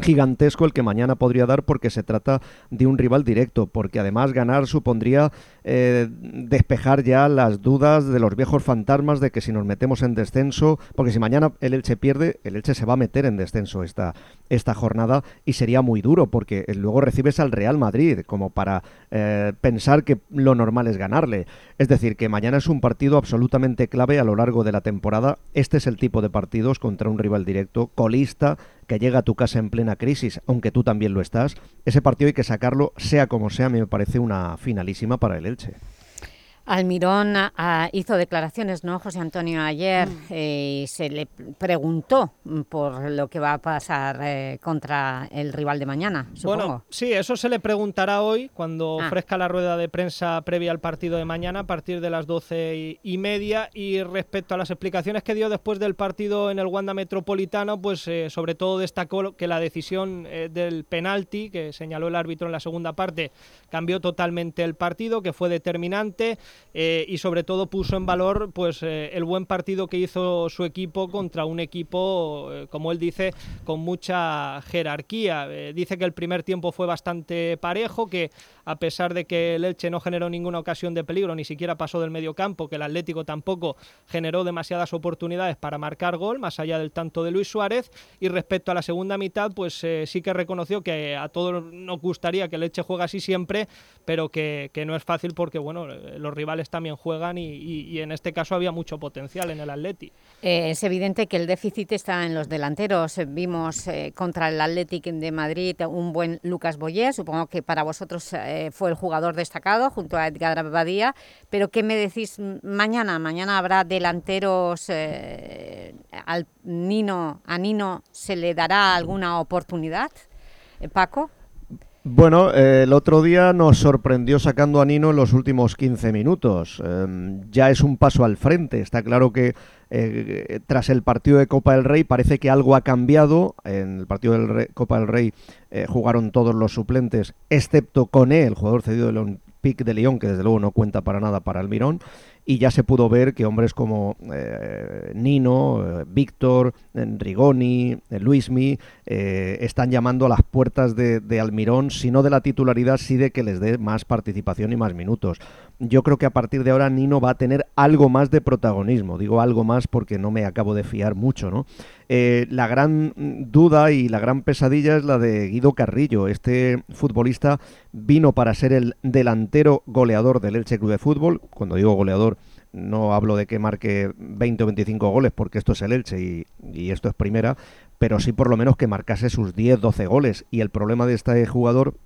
gigantesco el que mañana podría dar porque se trata de un rival directo, porque además ganar supondría eh, despejar ya las dudas de los viejos fantasmas de que si nos metemos en descenso, porque si mañana el Elche pierde, el Elche se va a meter en descenso esta, esta jornada y sería muy duro porque luego recibes al Real Madrid como para eh, pensar que lo normal es ganarle. Es decir, que mañana es un partido absolutamente clave a lo largo de la temporada. Este es el tipo de partidos contra un rival directo, colista, que llega a tu casa en plena crisis, aunque tú también lo estás, ese partido hay que sacarlo, sea como sea, me parece una finalísima para el Elche. To. Almirón a, a, hizo declaraciones, ¿no, José Antonio, ayer? Mm. Eh, se le preguntó por lo que va a pasar eh, contra el rival de mañana, supongo. Bueno, sí, eso se le preguntará hoy, cuando ah. ofrezca la rueda de prensa previa al partido de mañana, a partir de las doce y, y, media. Y respecto a las explicaciones que dio después del partido en el Wanda Metropolitano, pues eh, sobre todo destacó que la decisión del penalti, que señaló el árbitro en la segunda parte, cambió totalmente el partido, que fue determinante eh, y sobre todo puso en valor pues eh, el buen partido que hizo su equipo contra un equipo, eh, como él dice, con mucha jerarquía. Eh, dice que el primer tiempo fue bastante parejo, que a pesar de que el Elche no generó ninguna ocasión de peligro, ni siquiera pasó del medio campo, que el Atlético tampoco generó demasiadas oportunidades para marcar gol, más allá del tanto de Luis Suárez, y respecto a la segunda mitad, pues eh, sí que reconoció que a todos nos gustaría que el Elche juegue así siempre, pero que, que no es fácil porque, bueno, los rivales también juegan y, y, y en este caso había mucho potencial en el Atleti. Eh, es evidente que el déficit está en los delanteros. Vimos eh, contra el Athletic de Madrid un buen Lucas Boyer, supongo que para vosotros eh, fue el jugador destacado junto a Edgar Abadía, pero ¿qué me decís mañana? Mañana habrá delanteros, eh, al Nino, a Nino se le dará alguna oportunidad, eh, Paco? Bueno, eh, el otro día nos sorprendió sacando a Nino en los últimos 15 minutos. Eh, ya es un paso al frente. Está claro que eh, tras el partido de Copa del Rey parece que algo ha cambiado. En el partido de Copa del Rey eh, jugaron todos los suplentes, excepto Coné, el jugador cedido del Olympique de Lyon, que desde luego no cuenta para nada para el Mirón y ya se pudo ver que hombres como eh, Nino, eh, Víctor, Rigoni, eh, Luismi eh, están llamando a las puertas de, de, Almirón, si no de la titularidad, sí de que les dé más participación y más minutos. Yo creo que a partir de ahora Nino va a tener algo más de protagonismo, digo algo más porque no me acabo de fiar mucho, ¿no? Eh, la gran duda y la gran pesadilla es la de Guido Carrillo. Este futbolista vino para ser el delantero goleador del Elche Club de Fútbol. Cuando digo goleador, no hablo de que marque 20 o 25 goles porque esto es el Elche y, y esto es primera, pero sí por lo menos que marcase sus 10, 12 goles. Y el problema de este jugador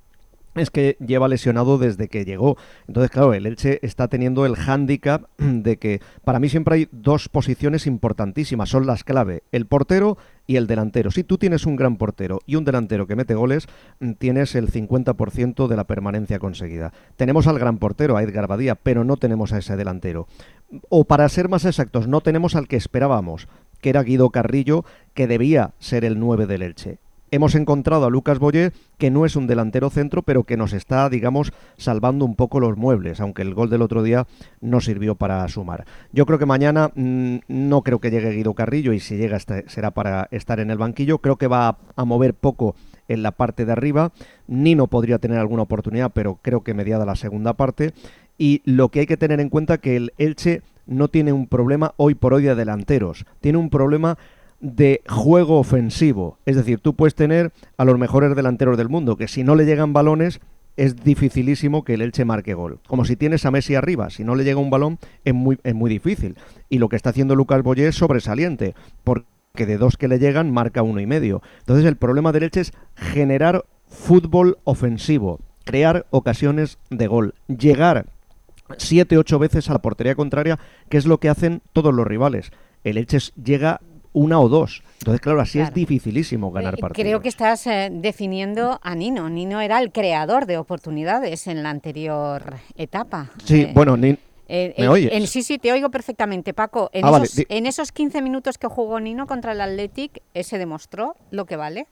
es que lleva lesionado desde que llegó. Entonces, claro, el Elche está teniendo el hándicap de que para mí siempre hay dos posiciones importantísimas, son las clave, el portero y el delantero. Si tú tienes un gran portero y un delantero que mete goles, mm, tienes el 50% de la permanencia conseguida. Tenemos al gran portero, a Edgar Badía, pero no tenemos a ese delantero. O para ser más exactos, no tenemos al que esperábamos, que era Guido Carrillo, que debía ser el 9 del Elche hemos encontrado a Lucas Boyer, que no es un delantero centro, pero que nos está, digamos, salvando un poco los muebles, aunque el gol del otro día no sirvió para sumar. Yo creo que mañana mm, no creo que llegue Guido Carrillo y si llega este, será para estar en el banquillo. Creo que va a mover poco en la parte de arriba. Nino podría tener alguna oportunidad, pero creo que mediada la segunda parte. Y lo que hay que tener en cuenta que el Elche no tiene un problema hoy por hoy de delanteros, tiene un problema de juego ofensivo. Es decir, tú puedes tener a los mejores delanteros del mundo, que si no le llegan balones es dificilísimo que el Elche marque gol. Como si tienes a Messi arriba, si no le llega un balón es muy, es muy difícil. Y lo que está haciendo Lucas Boyer es sobresaliente, porque de dos que le llegan marca uno y medio. Entonces el problema del Elche es generar fútbol ofensivo, crear ocasiones de gol, llegar siete, ocho veces a la portería contraria, que es lo que hacen todos los rivales. El Elche llega una o dos. Entonces, claro, así es dificilísimo ganar eh, Creo que estás eh, definiendo a Nino. Nino era el creador de oportunidades en la anterior etapa. Sí, Eh, bueno, ni- eh, ¿me oyes? en- sí, sí, te oigo perfectamente, Paco. En, Ah, vale, esos, di- en esos 15 minutos que jugó Nino contra el Athletic, eh, ¿se demostró lo que vale?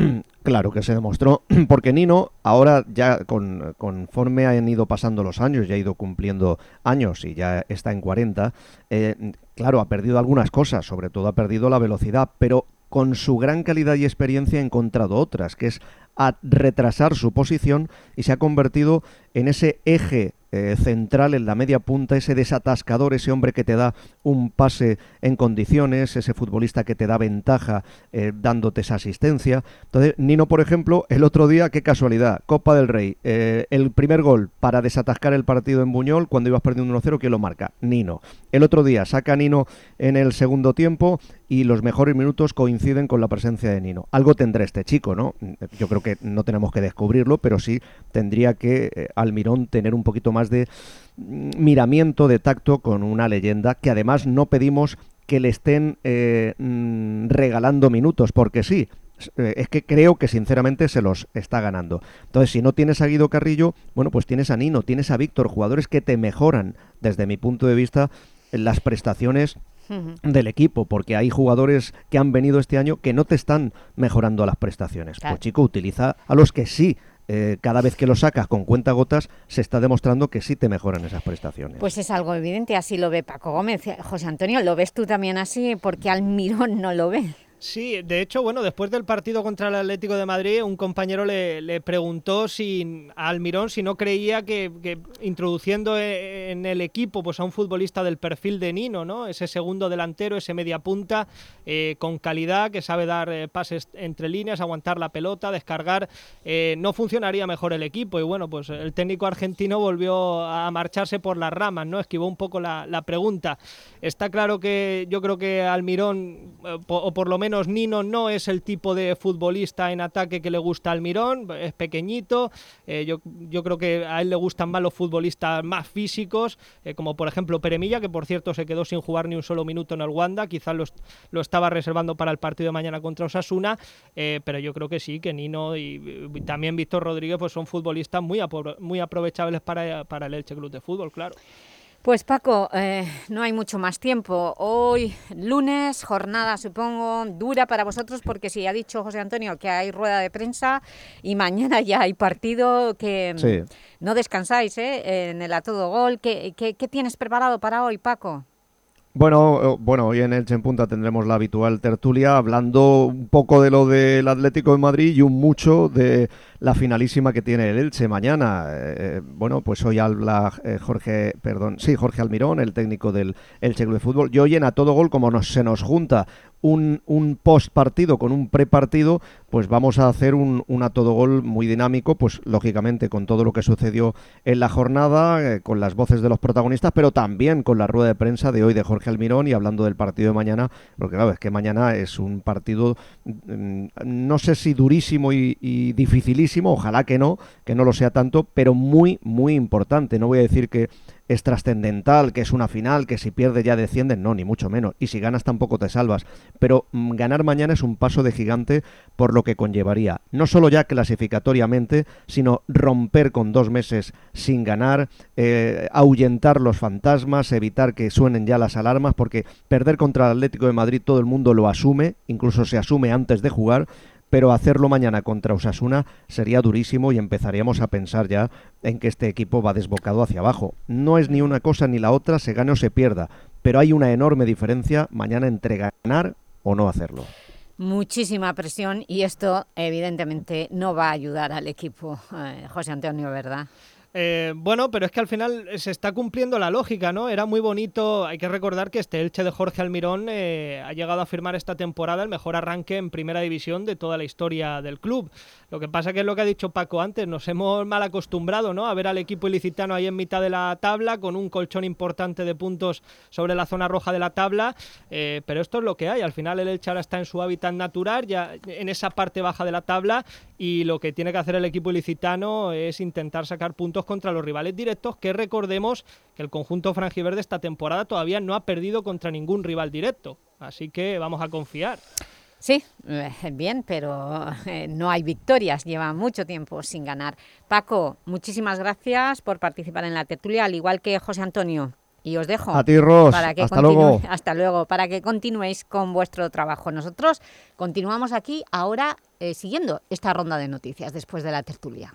Claro que se demostró, porque Nino ahora ya con, conforme han ido pasando los años, ya ha ido cumpliendo años y ya está en 40, eh, claro, ha perdido algunas cosas, sobre todo ha perdido la velocidad, pero con su gran calidad y experiencia ha encontrado otras, que es retrasar su posición y se ha convertido en ese eje eh, central en la media punta, ese desatascador, ese hombre que te da un pase en condiciones, ese futbolista que te da ventaja eh, dándote esa asistencia. Entonces, Nino, por ejemplo, el otro día, qué casualidad, Copa del Rey, eh, el primer gol para desatascar el partido en Buñol cuando ibas perdiendo 1-0, ¿quién lo marca? Nino. El otro día saca Nino en el segundo tiempo y los mejores minutos coinciden con la presencia de Nino. Algo tendrá este chico, ¿no? Yo creo que no tenemos que descubrirlo, pero sí tendría que Almirón tener un poquito más de mm, miramiento, de tacto con una leyenda que además no pedimos que le estén eh, mm, regalando minutos, porque sí, eh, es que creo que sinceramente se los está ganando. Entonces, si no tienes a Guido Carrillo, bueno, pues tienes a Nino, tienes a Víctor, jugadores que te mejoran, desde mi punto de vista, las prestaciones del equipo, porque hay jugadores que han venido este año que no te están mejorando las prestaciones. Claro. Pues chico, utiliza a los que sí. Eh, cada vez que lo sacas con cuenta gotas, se está demostrando que sí te mejoran esas prestaciones. Pues es algo evidente, así lo ve Paco Gómez. José Antonio, ¿lo ves tú también así? Porque Almirón no lo ve. Sí, de hecho, bueno, después del partido contra el Atlético de Madrid, un compañero le, preguntó si a Almirón si no creía que, introduciendo e- en el equipo pues a un futbolista del perfil de Nino, ¿no? Ese segundo delantero, ese media punta eh, con calidad, que sabe dar eh, pases entre líneas, aguantar la pelota, descargar, eh, no funcionaría mejor el equipo. Y bueno, pues el técnico argentino volvió a marcharse por las ramas, ¿no? Esquivó un poco la, pregunta. Está claro que yo creo que Almirón, o por lo menos Nino, no es el tipo de futbolista en ataque que le gusta a Almirón, es pequeñito, eh, yo, yo creo que a él le gustan más los futbolistas más físicos, eh, como por ejemplo Peremilla, que por cierto se quedó sin jugar ni un solo minuto en el Wanda, quizás lo, lo estaba reservando para el partido de mañana contra Osasuna, eh, pero yo creo que sí, que Nino y, también Víctor Rodríguez pues son futbolistas muy, muy aprovechables para, para el Elche Club de Fútbol, claro. Pues Paco, eh, no hay mucho más tiempo. Hoy, lunes, jornada supongo dura para vosotros porque si ha dicho José Antonio que hay rueda de prensa y mañana ya hay partido que mm, Sí. no descansáis ¿eh? en el a todo gol. ¿Qué, qué, qué tienes preparado para hoy, Paco? Bueno, eh, bueno, hoy en Elche en Punta tendremos la habitual tertulia hablando un poco de lo del Atlético de Madrid y un mucho de la finalísima que tiene el Elche mañana. Eh, bueno, pues hoy habla eh, Jorge, perdón, sí, Jorge Almirón, el técnico del Elche Club de Fútbol. Y hoy en A Todo Gol, como nos, se nos junta un, un post partido con un pre partido, pues vamos a hacer un, un a todo gol muy dinámico, pues lógicamente con todo lo que sucedió en la jornada, eh, con las voces de los protagonistas, pero también con la rueda de prensa de hoy de Jorge Almirón y hablando del partido de mañana, porque claro, es que mañana es un partido, mm, no sé si durísimo y, y dificilísimo, ojalá que no, que no lo sea tanto, pero muy, muy importante. No voy a decir que es trascendental, que es una final, que si pierdes ya descienden, no, ni mucho menos. Y si ganas tampoco te salvas. Pero mm, ganar mañana es un paso de gigante por lo que conllevaría. No solo ya clasificatoriamente, sino romper con dos meses sin ganar, eh, ahuyentar los fantasmas, evitar que suenen ya las alarmas, porque perder contra el Atlético de Madrid todo el mundo lo asume, incluso se asume antes de jugar pero hacerlo mañana contra Osasuna sería durísimo y empezaríamos a pensar ya en que este equipo va desbocado hacia abajo. No es ni una cosa ni la otra, se gane o se pierda, pero hay una enorme diferencia mañana entre ganar o no hacerlo. Muchísima presión y esto evidentemente no va a ayudar al equipo, eh, José Antonio, ¿verdad? Eh, bueno, pero es que al final se está cumpliendo la lógica, ¿no? Era muy bonito, hay que recordar que este Elche de Jorge Almirón eh, ha llegado a firmar esta temporada el mejor arranque en primera división de toda la historia del club. Lo que pasa que es lo que ha dicho Paco antes, nos hemos mal acostumbrado, ¿no? A ver al equipo ilicitano ahí en mitad de la tabla, con un colchón importante de puntos sobre la zona roja de la tabla, eh, pero esto es lo que hay, al final el Elche ahora está en su hábitat natural, ya en esa parte baja de la tabla, y lo que tiene que hacer el equipo ilicitano es intentar sacar puntos contra los rivales directos, que recordemos que el conjunto franjiverde esta temporada todavía no ha perdido contra ningún rival directo. Así que vamos a confiar. Sí, eh, bien, pero eh, no hay victorias, lleva mucho tiempo sin ganar. Paco, muchísimas gracias por participar en la tertulia, al igual que José Antonio. Y os dejo. A ti, Ros. Hasta luego. Hasta luego, para que continuéis con vuestro trabajo. Nosotros continuamos aquí ahora eh, siguiendo esta ronda de noticias después de la tertulia.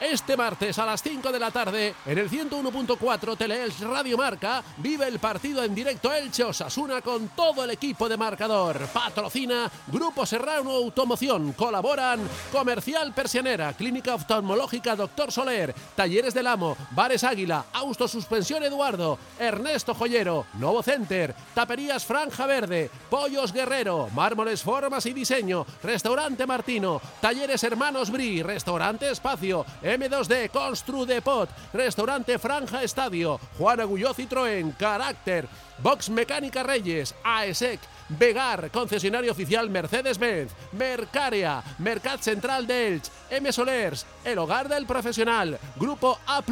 Este martes a las 5 de la tarde, en el 101.4 Teleelch Radio Marca, vive el partido en directo Elche Osasuna con todo el equipo de marcador. Patrocina Grupo Serrano Automoción. Colaboran Comercial Persianera, Clínica Oftalmológica Doctor Soler, Talleres del Amo, Bares Águila, Austo Suspensión Eduardo, Ernesto Joyero, Novo Center, Taperías Franja Verde, Pollos Guerrero, Mármoles Formas y Diseño, Restaurante Martino, Talleres Hermanos Bri, Restaurante Espacio, M2D, Constru Depot, Restaurante Franja Estadio, Juan Agulló Citroën, Carácter, Box Mecánica Reyes, AESEC, Vegar, concesionario oficial Mercedes-Benz, Mercaria, Mercat Central de Elch, M Solers, El Hogar del Profesional, Grupo A+,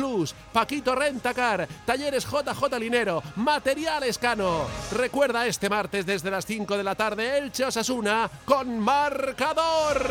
Paquito Rentacar, Talleres JJ Linero, Material Escano. Recuerda este martes desde las 5 de la tarde Elche Osasuna con marcador.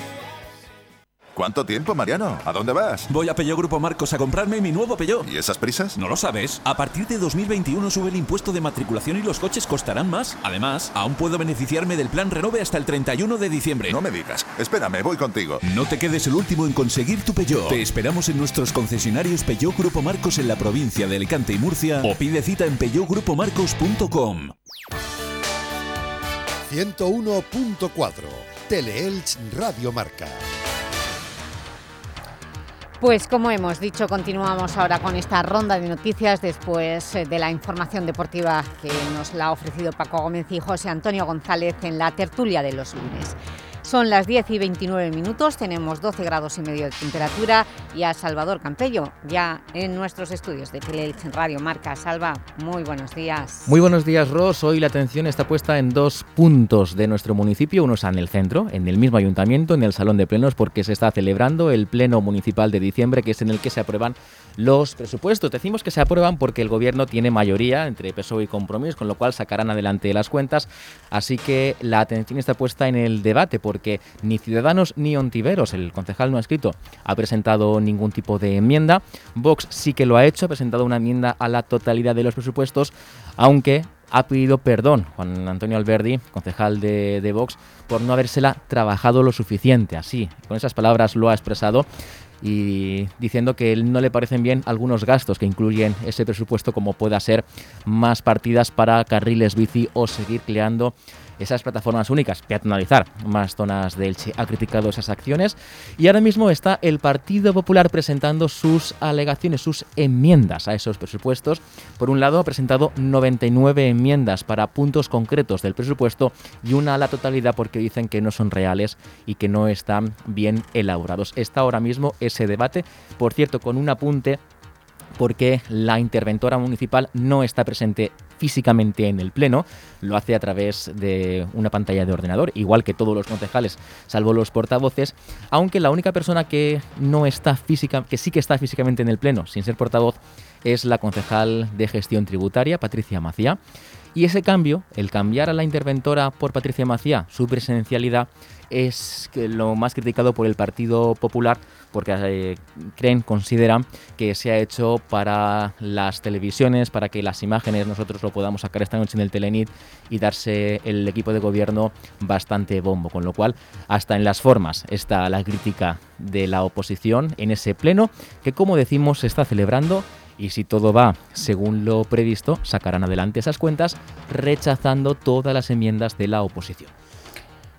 ¿Cuánto tiempo, Mariano? ¿A dónde vas? Voy a Peugeot Grupo Marcos a comprarme mi nuevo Peugeot. ¿Y esas prisas? ¿No lo sabes? A partir de 2021 sube el impuesto de matriculación y los coches costarán más. Además, aún puedo beneficiarme del plan Renove hasta el 31 de diciembre. No me digas. Espérame, voy contigo. No te quedes el último en conseguir tu Peugeot. Te esperamos en nuestros concesionarios Peugeot Grupo Marcos en la provincia de Alicante y Murcia o pide cita en peugeotgrupomarcos.com. 101.4 Teleelch Radio Marca. Pues como hemos dicho, continuamos ahora con esta ronda de noticias después eh, de la información deportiva que nos la ha ofrecido Paco Gómez y José Antonio González en la tertulia de los lunes. Son las 10 y 29 minutos, tenemos 12 grados y medio de temperatura y a Salvador Campello ya en nuestros estudios de Teleelch Radio Marca. Salva, muy buenos días. Muy buenos días, Ros. Hoy la atención está puesta en dos puntos de nuestro municipio. Uno está en el centro, en el mismo ayuntamiento, en el Salón de Plenos, porque se está celebrando el Pleno Municipal de diciembre, que es en el que se aprueban los presupuestos. Decimos que se aprueban porque el Gobierno tiene mayoría entre PSOE y Compromís, con lo cual sacarán adelante las cuentas. Así que la atención está puesta en el debate, porque ni Ciudadanos ni Ontiveros, el concejal no ha escrito, ha presentado ningún tipo de enmienda. Vox sí que lo ha hecho, ha presentado una enmienda a la totalidad de los presupuestos, aunque ha pedido perdón Juan Antonio Alberdi, concejal de, de Vox, por no habérsela trabajado lo suficiente. Así, con esas palabras lo ha expresado y diciendo que no le parecen bien algunos gastos que incluyen ese presupuesto como pueda ser más partidas para carriles bici o seguir creando esas plataformas únicas, peatonalizar más zonas de Elche. Ha criticado esas acciones y ahora mismo está el Partido Popular presentando sus alegaciones, sus enmiendas a esos presupuestos. Por un lado, ha presentado 99 enmiendas para puntos concretos del presupuesto y una a la totalidad porque dicen que no son reales y que no están bien elaborados. Está ahora mismo ese debate, por cierto, con un apunte porque la interventora municipal no está presente físicamente en el pleno, lo hace a través de una pantalla de ordenador, igual que todos los concejales, salvo los portavoces, aunque la única persona que no está física, que sí que está físicamente en el pleno, sin ser portavoz, es la concejal de gestión tributaria, Patricia Macía. Y ese cambio, el cambiar a la interventora por Patricia Macía, su presencialidad, es lo más criticado por el Partido Popular porque eh, creen, consideran que se ha hecho para las televisiones, para que las imágenes nosotros lo podamos sacar esta noche en el Telenit y darse el equipo de gobierno bastante bombo, con lo cual hasta en las formas está la crítica de la oposición en ese pleno que como decimos se está celebrando y si todo va según lo previsto, sacarán adelante esas cuentas rechazando todas las enmiendas de la oposición.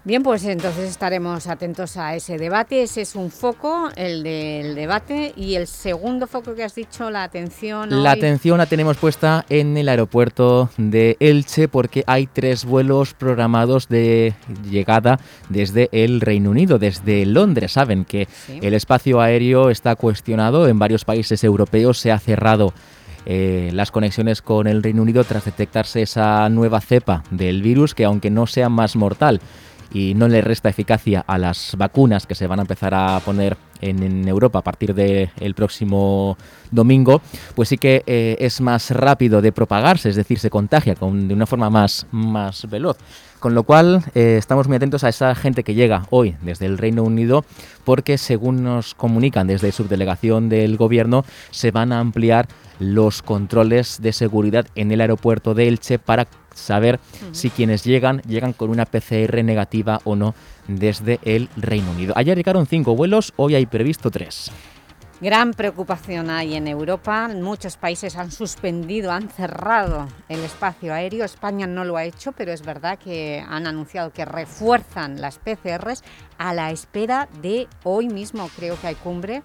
Bien, pues entonces estaremos atentos a ese debate. Ese es un foco, el del debate. Y el segundo foco que has dicho, la atención... La atención la tenemos puesta en el aeropuerto de Elche porque hay tres vuelos programados de llegada desde el Reino Unido, desde Londres. Saben que el espacio aéreo está cuestionado en varios países europeos, se ha cerrado eh, las conexiones con el Reino Unido tras detectarse esa nueva cepa del virus que aunque no sea más mortal, y no le resta eficacia a las vacunas que se van a empezar a poner en, Europa a partir del próximo domingo, pues sí que eh, es más rápido de propagarse, es decir, se contagia con, de una forma más, más veloz. Con lo cual eh, estamos muy atentos a esa gente que llega hoy desde el Reino Unido porque según nos comunican desde subdelegación del gobierno se van a ampliar los controles de seguridad en el aeropuerto de Elche para saber si quienes llegan llegan con una PCR negativa o no desde el Reino Unido. Ayer llegaron cinco vuelos, hoy hay previsto tres. Gran preocupación hay en Europa. Muchos países han suspendido, han cerrado el espacio aéreo. España no lo ha hecho, pero es verdad que han anunciado que refuerzan las PCRs a la espera de hoy mismo, creo que hay cumbre,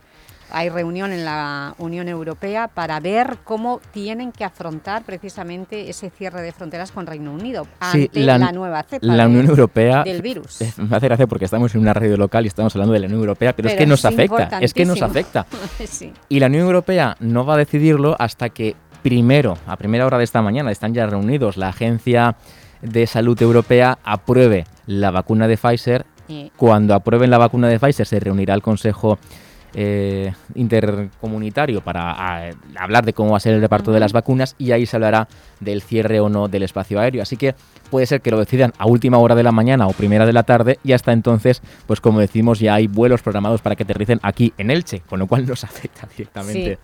hay reunión en la Unión Europea para ver cómo tienen que afrontar precisamente ese cierre de fronteras con Reino Unido ante la, nueva cepa la Unión Europea, del virus. Me hace gracia porque estamos en una radio local y estamos hablando de la Unión Europea, pero, es que nos afecta, es que nos afecta. Y la Unión Europea no va a decidirlo hasta que primero, a primera hora de esta mañana, están ya reunidos, la Agencia de Salud Europea apruebe la vacuna de Pfizer. Cuando aprueben la vacuna de Pfizer se reunirá el Consejo eh, intercomunitario para hablar de cómo va a ser el reparto de las vacunas y ahí se hablará del cierre o no del espacio aéreo. Así que puede ser que lo decidan a última hora de la mañana o primera de la tarde y hasta entonces, pues como decimos, ya hay vuelos programados para que aterricen aquí en Elche, con lo cual nos afecta directamente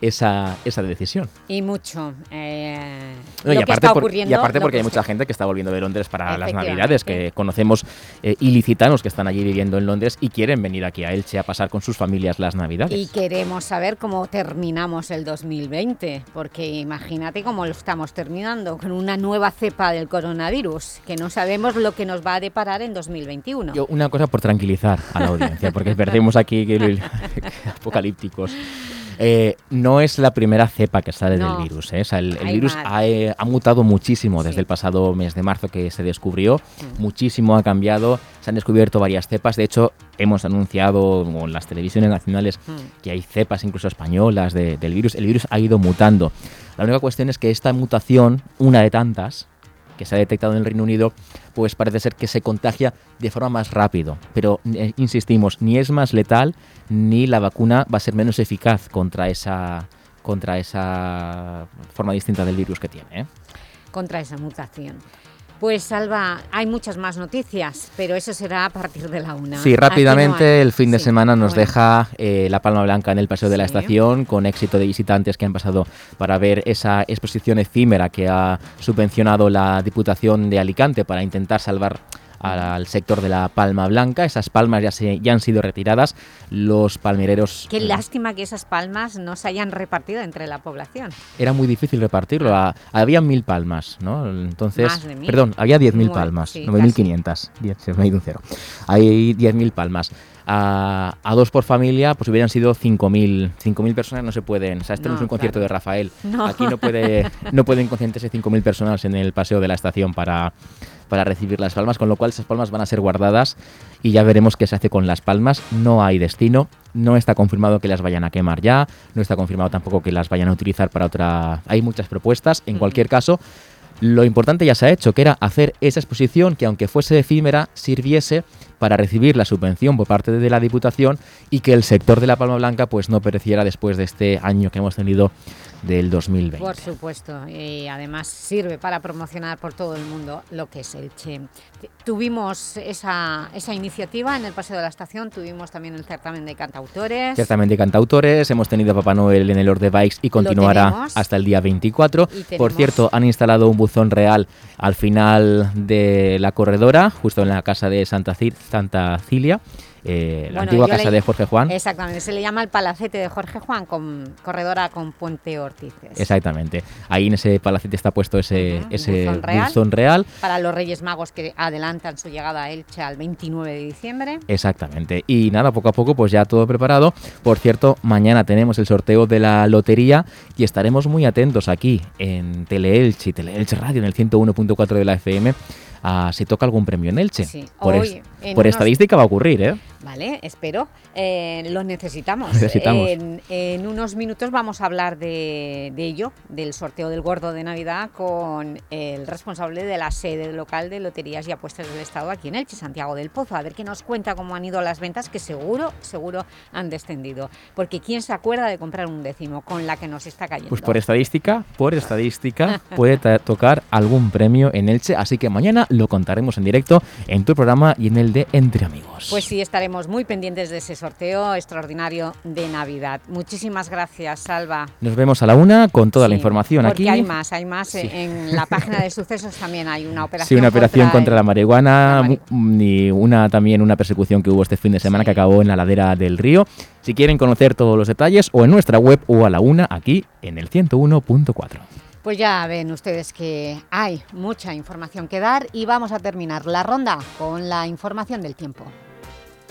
esa, esa decisión. Y mucho. Eh, y, aparte y aparte porque hay mucha gente que está volviendo de Londres para las Navidades, que conocemos eh, ilicitanos que están allí viviendo en Londres y quieren venir aquí a Elche a pasar con sus familias las Navidades. Y queremos saber cómo terminamos el 2020, porque imagínate cómo lo estamos terminando, con una nueva cepa del coronavirus, que no sabemos lo que nos va a deparar en 2021. Yo, una cosa por tranquilizar a la audiencia, porque perdemos aquí apocalípticos. Eh, no es la primera cepa que sale No. del virus. ¿eh? O sea, el, virus ha, eh, ha mutado muchísimo desde el pasado mes de marzo que se descubrió. Mm. Muchísimo ha cambiado. Se han descubierto varias cepas. De hecho, hemos anunciado en las televisiones nacionales Mm. que hay cepas incluso españolas de- del virus. El virus ha ido mutando. La única cuestión es que esta mutación, una de tantas, que se ha detectado en el Reino Unido, pues parece ser que se contagia de forma más rápido. Pero eh, insistimos, ni es más letal ni la vacuna va a ser menos eficaz contra esa contra esa forma distinta del virus que tiene. ¿eh? contra esa mutación. Pues Salva, hay muchas más noticias, pero eso será a partir de la una. Sí, no rápidamente el fin de Sí, semana nos bueno. deja eh, la Palma Blanca en el Paseo de la. Estación, con éxito de visitantes que han pasado para ver esa exposición efímera que ha subvencionado la Diputación de Alicante para intentar salvar al, sector de la Palma Blanca. Esas palmas ya, se, ya han sido retiradas. Los palmereros... Qué lástima que esas palmas no se hayan repartido entre la población. Era muy difícil repartirlo. a- había mil palmas, ¿no? Entonces, Más de mil. perdón, había 10.000 Nueve, palmas, sí, 9.500. 10, se me ha ido un cero. Hay 10.000 palmas. A, a dos por familia, pues hubieran sido 5.000. 5.000 personas no se pueden. O sea, este no, No, es un concierto de Rafael. No. Aquí no puede no pueden concentrarse 5.000 personas en el paseo de la estación para, para recibir las palmas, con lo cual esas palmas van a ser guardadas y ya veremos qué se hace con las palmas. No hay destino, no está confirmado que las vayan a quemar ya, no está confirmado tampoco que las vayan a utilizar para otra... Hay muchas propuestas, en cualquier caso, lo importante ya se ha hecho, que era hacer esa exposición que aunque fuese efímera, sirviese para recibir la subvención por parte de la Diputación y que el sector de la Palma Blanca pues no pereciera después de este año que hemos tenido del 2020. Por supuesto, y además sirve para promocionar por todo el mundo lo que es el Che. Tuvimos esa, esa iniciativa en el Paseo de la Estación, tuvimos también el certamen de cantautores. Ciertamente cantautores, hemos tenido a Papá Noel en el Lord de Bikes y continuará hasta el día 24. Y Por cierto, han instalado un buzón real al final de la corredora, justo en la casa de Santa, Santa Cilia, eh, la antigua casa le- de Jorge Juan. Exactamente, se le llama el Palacete de Jorge Juan, con corredora con Puente Ortices. Exactamente. Ahí en ese palacete está puesto ese, ese Buzón real. buzón real. Para los Reyes Magos que adelantan su llegada a Elche al 29 de diciembre. Exactamente. Y nada, poco a poco, pues ya todo preparado. Por cierto, mañana tenemos el sorteo de la lotería y estaremos muy atentos aquí en Teleelch y Teleelch Radio en el 101.4 de la FM a si toca algún premio en Elche. Sí. Por, Hoy, en por unos- estadística va a ocurrir, ¿eh? Vale, espero. Eh, lo necesitamos. Necesitamos. En, en unos minutos vamos a hablar de, de ello, del sorteo del gordo de Navidad, con el responsable de la sede local de Loterías y Apuestas del Estado aquí en Elche, Santiago del Pozo. A ver qué nos cuenta cómo han ido las ventas, que seguro, seguro han descendido. Porque ¿quién se acuerda de comprar un décimo con la que nos está cayendo? Pues por estadística, por estadística, puede tocar algún premio en Elche. Así que mañana lo contaremos en directo en tu programa y en el de Entre Amigos. Pues sí, estaremos muy pendientes de ese sorteo extraordinario de Navidad. Muchísimas gracias, Salva. Nos vemos a la una con toda la información porque aquí. hay más, hay más. Sí. En la página de sucesos también hay una operación Sí, una operación contra, la el- marihuana mm, y una también una persecución que hubo este fin de semana que acabó en la ladera del río. Si quieren conocer todos los detalles, o en nuestra web o a la una aquí en el 101.4. Pues ya ven ustedes que hay mucha información que dar y vamos a terminar la ronda con la información del tiempo.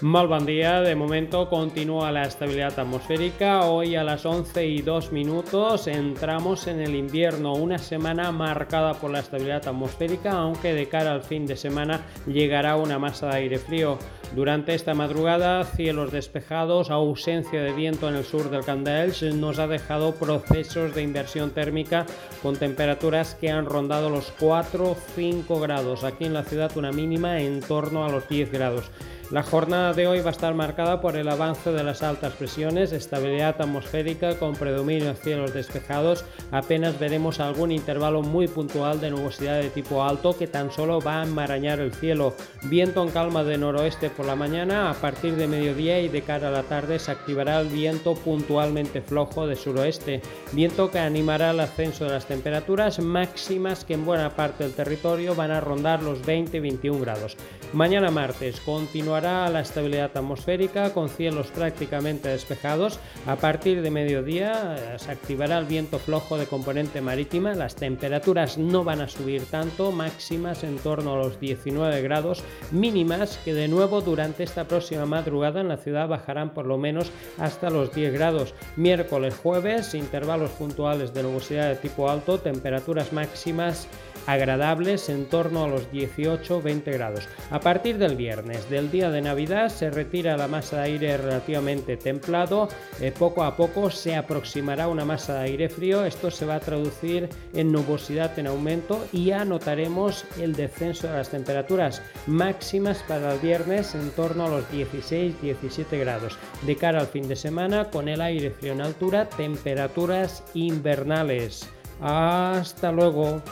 Mal buen día, de momento continúa la estabilidad atmosférica. Hoy a las 11 y 2 minutos entramos en el invierno, una semana marcada por la estabilidad atmosférica, aunque de cara al fin de semana llegará una masa de aire frío. Durante esta madrugada, cielos despejados, ausencia de viento en el sur del Candaels nos ha dejado procesos de inversión térmica con temperaturas que han rondado los 4-5 grados. Aquí en la ciudad una mínima en torno a los 10 grados. La jornada de hoy va a estar marcada por el avance de las altas presiones, estabilidad atmosférica con predominio de cielos despejados. Apenas veremos algún intervalo muy puntual de nubosidad de tipo alto que tan solo va a enmarañar el cielo. Viento en calma de noroeste por la mañana, a partir de mediodía y de cara a la tarde se activará el viento puntualmente flojo de suroeste. Viento que animará el ascenso de las temperaturas máximas que en buena parte del territorio van a rondar los 20-21 grados. Mañana martes continuará la estabilidad atmosférica con cielos prácticamente despejados. A partir de mediodía eh, se activará el viento flojo de componente marítima. Las temperaturas no van a subir tanto, máximas en torno a los 19 grados, mínimas que de nuevo durante esta próxima madrugada en la ciudad bajarán por lo menos hasta los 10 grados. Miércoles, jueves, intervalos puntuales de nubosidad de tipo alto, temperaturas máximas agradables en torno a los 18-20 grados. A partir del viernes, del día de Navidad, se retira la masa de aire relativamente templado. Eh, poco a poco se aproximará una masa de aire frío. Esto se va a traducir en nubosidad en aumento y ya notaremos el descenso de las temperaturas máximas para el viernes en torno a los 16-17 grados. De cara al fin de semana, con el aire frío en altura, temperaturas invernales. Hasta luego.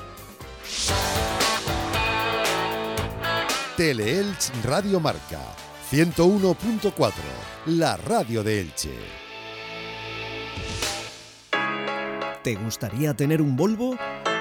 Teleelch Radio Marca 101.4, la radio de Elche. ¿Te gustaría tener un Volvo?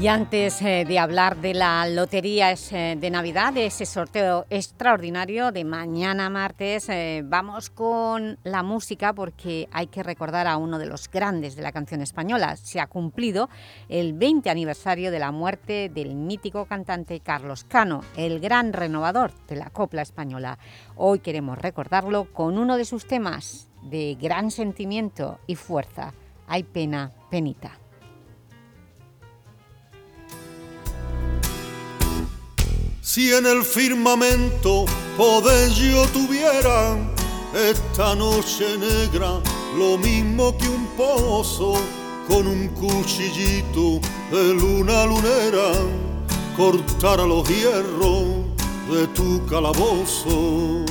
Y antes eh, de hablar de la lotería eh, de Navidad, de ese sorteo extraordinario de mañana martes, eh, vamos con la música porque hay que recordar a uno de los grandes de la canción española. Se ha cumplido el 20 aniversario de la muerte del mítico cantante Carlos Cano, el gran renovador de la copla española. Hoy queremos recordarlo con uno de sus temas de gran sentimiento y fuerza. Hay pena, penita. Si en el firmamento poder yo tuviera esta noche negra, lo mismo que un pozo con un cuchillito de luna lunera, cortara los hierros de tu calabozo.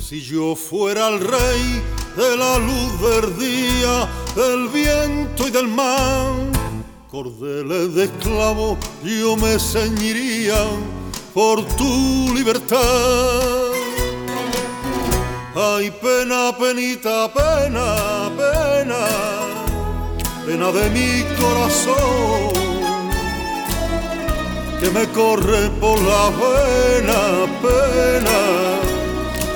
Si yo fuera el rey de la luz del día, del viento y del mar, cordeles de esclavo yo me ceñiría por tu libertad. Ay, pena, penita, pena, pena, pena de mi corazón, que me corre por la pena, pena,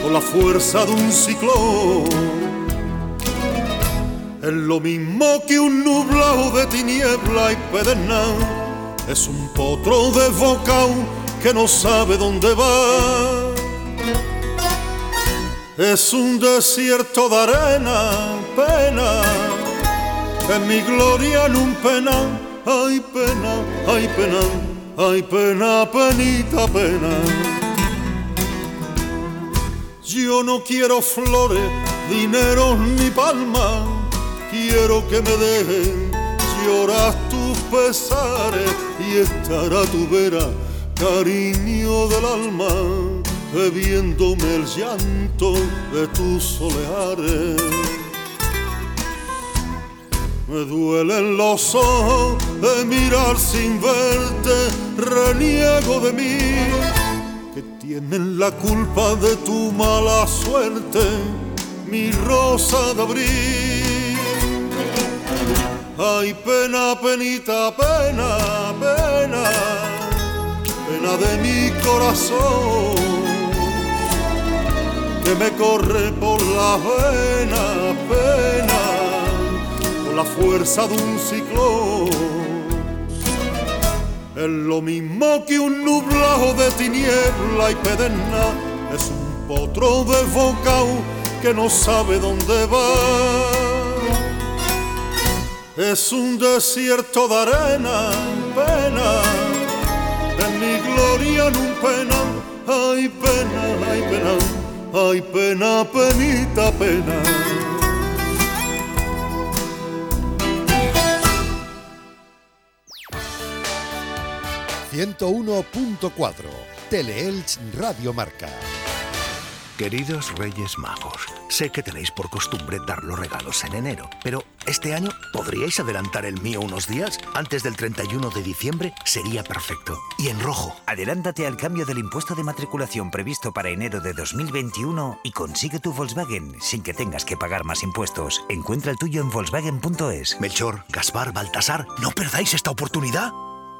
con la fuerza de un ciclón es lo mismo que un nublado de tiniebla y pedernal. Es un potro desbocado que no sabe dónde va. Es un desierto de arena, pena. Es mi gloria en un pena. Ay, pena, ay, pena, ay, pena, penita, pena. Yo no quiero flores, dinero ni palmas quiero que me dejen llorar tus pesares y estar a tu vera, cariño del alma, bebiéndome el llanto de tus soleares. Me duelen los ojos de mirar sin verte, reniego de mí, que tienen la culpa de tu mala suerte, mi rosa de abril. Ay, pena, penita, pena, pena, pena de mi corazón, que me corre por la vena, pena, con la fuerza de un ciclón. es lo mismo que un nublado de tiniebla y pedena, es un potro desbocado que no sabe dónde va. Es un desierto de arena, pena, en mi gloria no pena, ay pena, ay pena, ay pena, penita, pena. 101.4 Teleelch Radio Marca. Queridos Reyes Magos, sé que tenéis por costumbre dar los regalos en enero, pero este año podríais adelantar el mío unos días. Antes del 31 de diciembre sería perfecto. Y en rojo. Adelántate al cambio del impuesto de matriculación previsto para enero de 2021 y consigue tu Volkswagen sin que tengas que pagar más impuestos. Encuentra el tuyo en Volkswagen.es. Melchor, Gaspar, Baltasar, no perdáis esta oportunidad.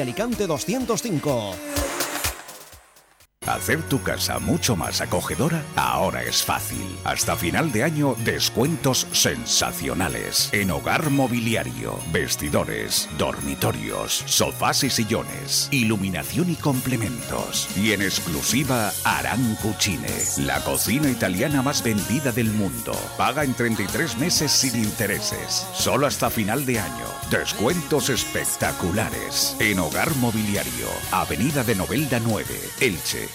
Alicante 205. Hacer tu casa mucho más acogedora ahora es fácil. Hasta final de año, descuentos sensacionales en hogar mobiliario, vestidores, dormitorios, sofás y sillones, iluminación y complementos. Y en exclusiva, Aran Cucine, la cocina italiana más vendida del mundo. Paga en 33 meses sin intereses. Solo hasta final de año. Descuentos espectaculares en hogar mobiliario, Avenida de Novelda 9, Elche.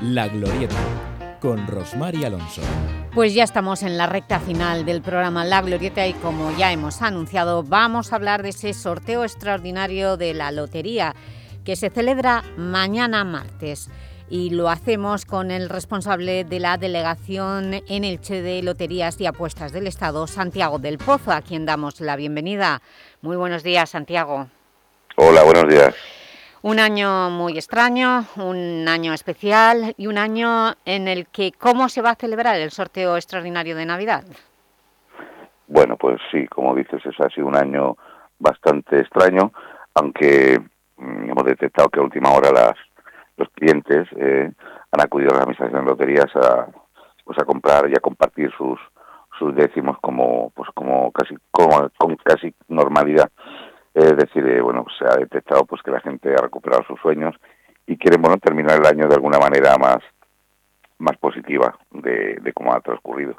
La Glorieta, con Rosmar y Alonso. Pues ya estamos en la recta final del programa La Glorieta y como ya hemos anunciado, vamos a hablar de ese sorteo extraordinario de la lotería que se celebra mañana martes. Y lo hacemos con el responsable de la delegación en Elche de Loterías y Apuestas del Estado, Santiago del Pozo, a quien damos la bienvenida. Muy buenos días, Santiago. Hola, buenos días. Un año muy extraño, un año especial y un año en el que ¿cómo se va a celebrar el sorteo extraordinario de Navidad? Bueno, pues sí, como dices, es sido un año bastante extraño, aunque mm, hemos detectado que a última hora las, los clientes eh, han acudido a la administración de loterías a, pues a comprar y a compartir sus sus décimos como pues como casi como con casi normalidad es decir, eh, bueno, se ha detectado pues que la gente ha recuperado sus sueños y quieren bueno terminar el año de alguna manera más más positiva de, de cómo ha transcurrido.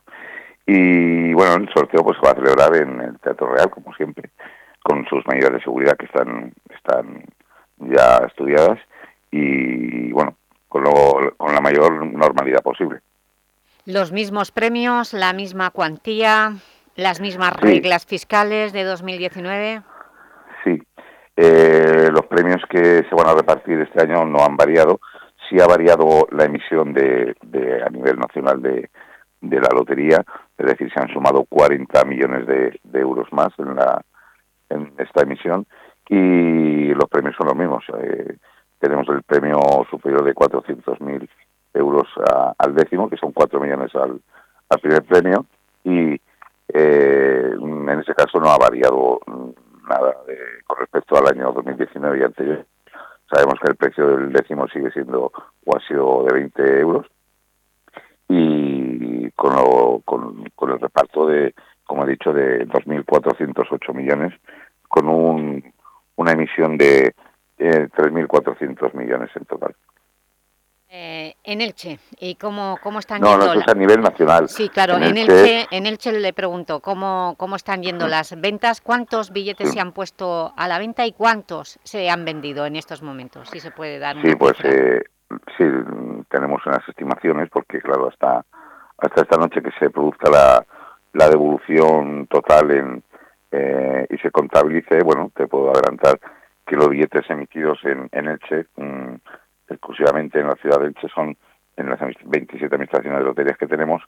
Y bueno, el sorteo pues se va a celebrar en el Teatro Real, como siempre, con sus medidas de seguridad que están están ya estudiadas y bueno, con, lo, con la mayor normalidad posible. Los mismos premios, la misma cuantía, las mismas reglas fiscales de 2019. Eh, los premios que se van a repartir este año no han variado. Sí ha variado la emisión de, de a nivel nacional de, de, la lotería, es decir, se han sumado 40 millones de, de, euros más en, la, en esta emisión y los premios son los mismos. Eh, tenemos el premio superior de 400.000 euros a, al décimo, que son 4 millones al, al primer premio, y eh, en ese caso no ha variado nada de, con respecto al año 2019 y anterior. Sabemos que el precio del décimo sigue siendo o ha sido de 20 euros y con, lo, con, con el reparto de, como he dicho, de 2.408 millones con un, una emisión de eh, 3.400 millones en total. Eh, en Elche, ¿y cómo, cómo están No, yendo? no, eso es a nivel nacional. Sí, claro, en, Elche, en Elche le pregunto, ¿cómo, cómo están yendo las ventas? ¿Cuántos billetes se han puesto a la venta y cuántos se han vendido en estos momentos? Si se puede dar Sí, pues eh, sí, tenemos unas estimaciones porque, claro, hasta, hasta esta noche que se produzca la, la devolución total en, eh, y se contabilice, bueno, te puedo adelantar que los billetes emitidos en, en Elche, mm, exclusivamente en la ciudad de Elche, son en las admis- 27 administraciones de loterías que tenemos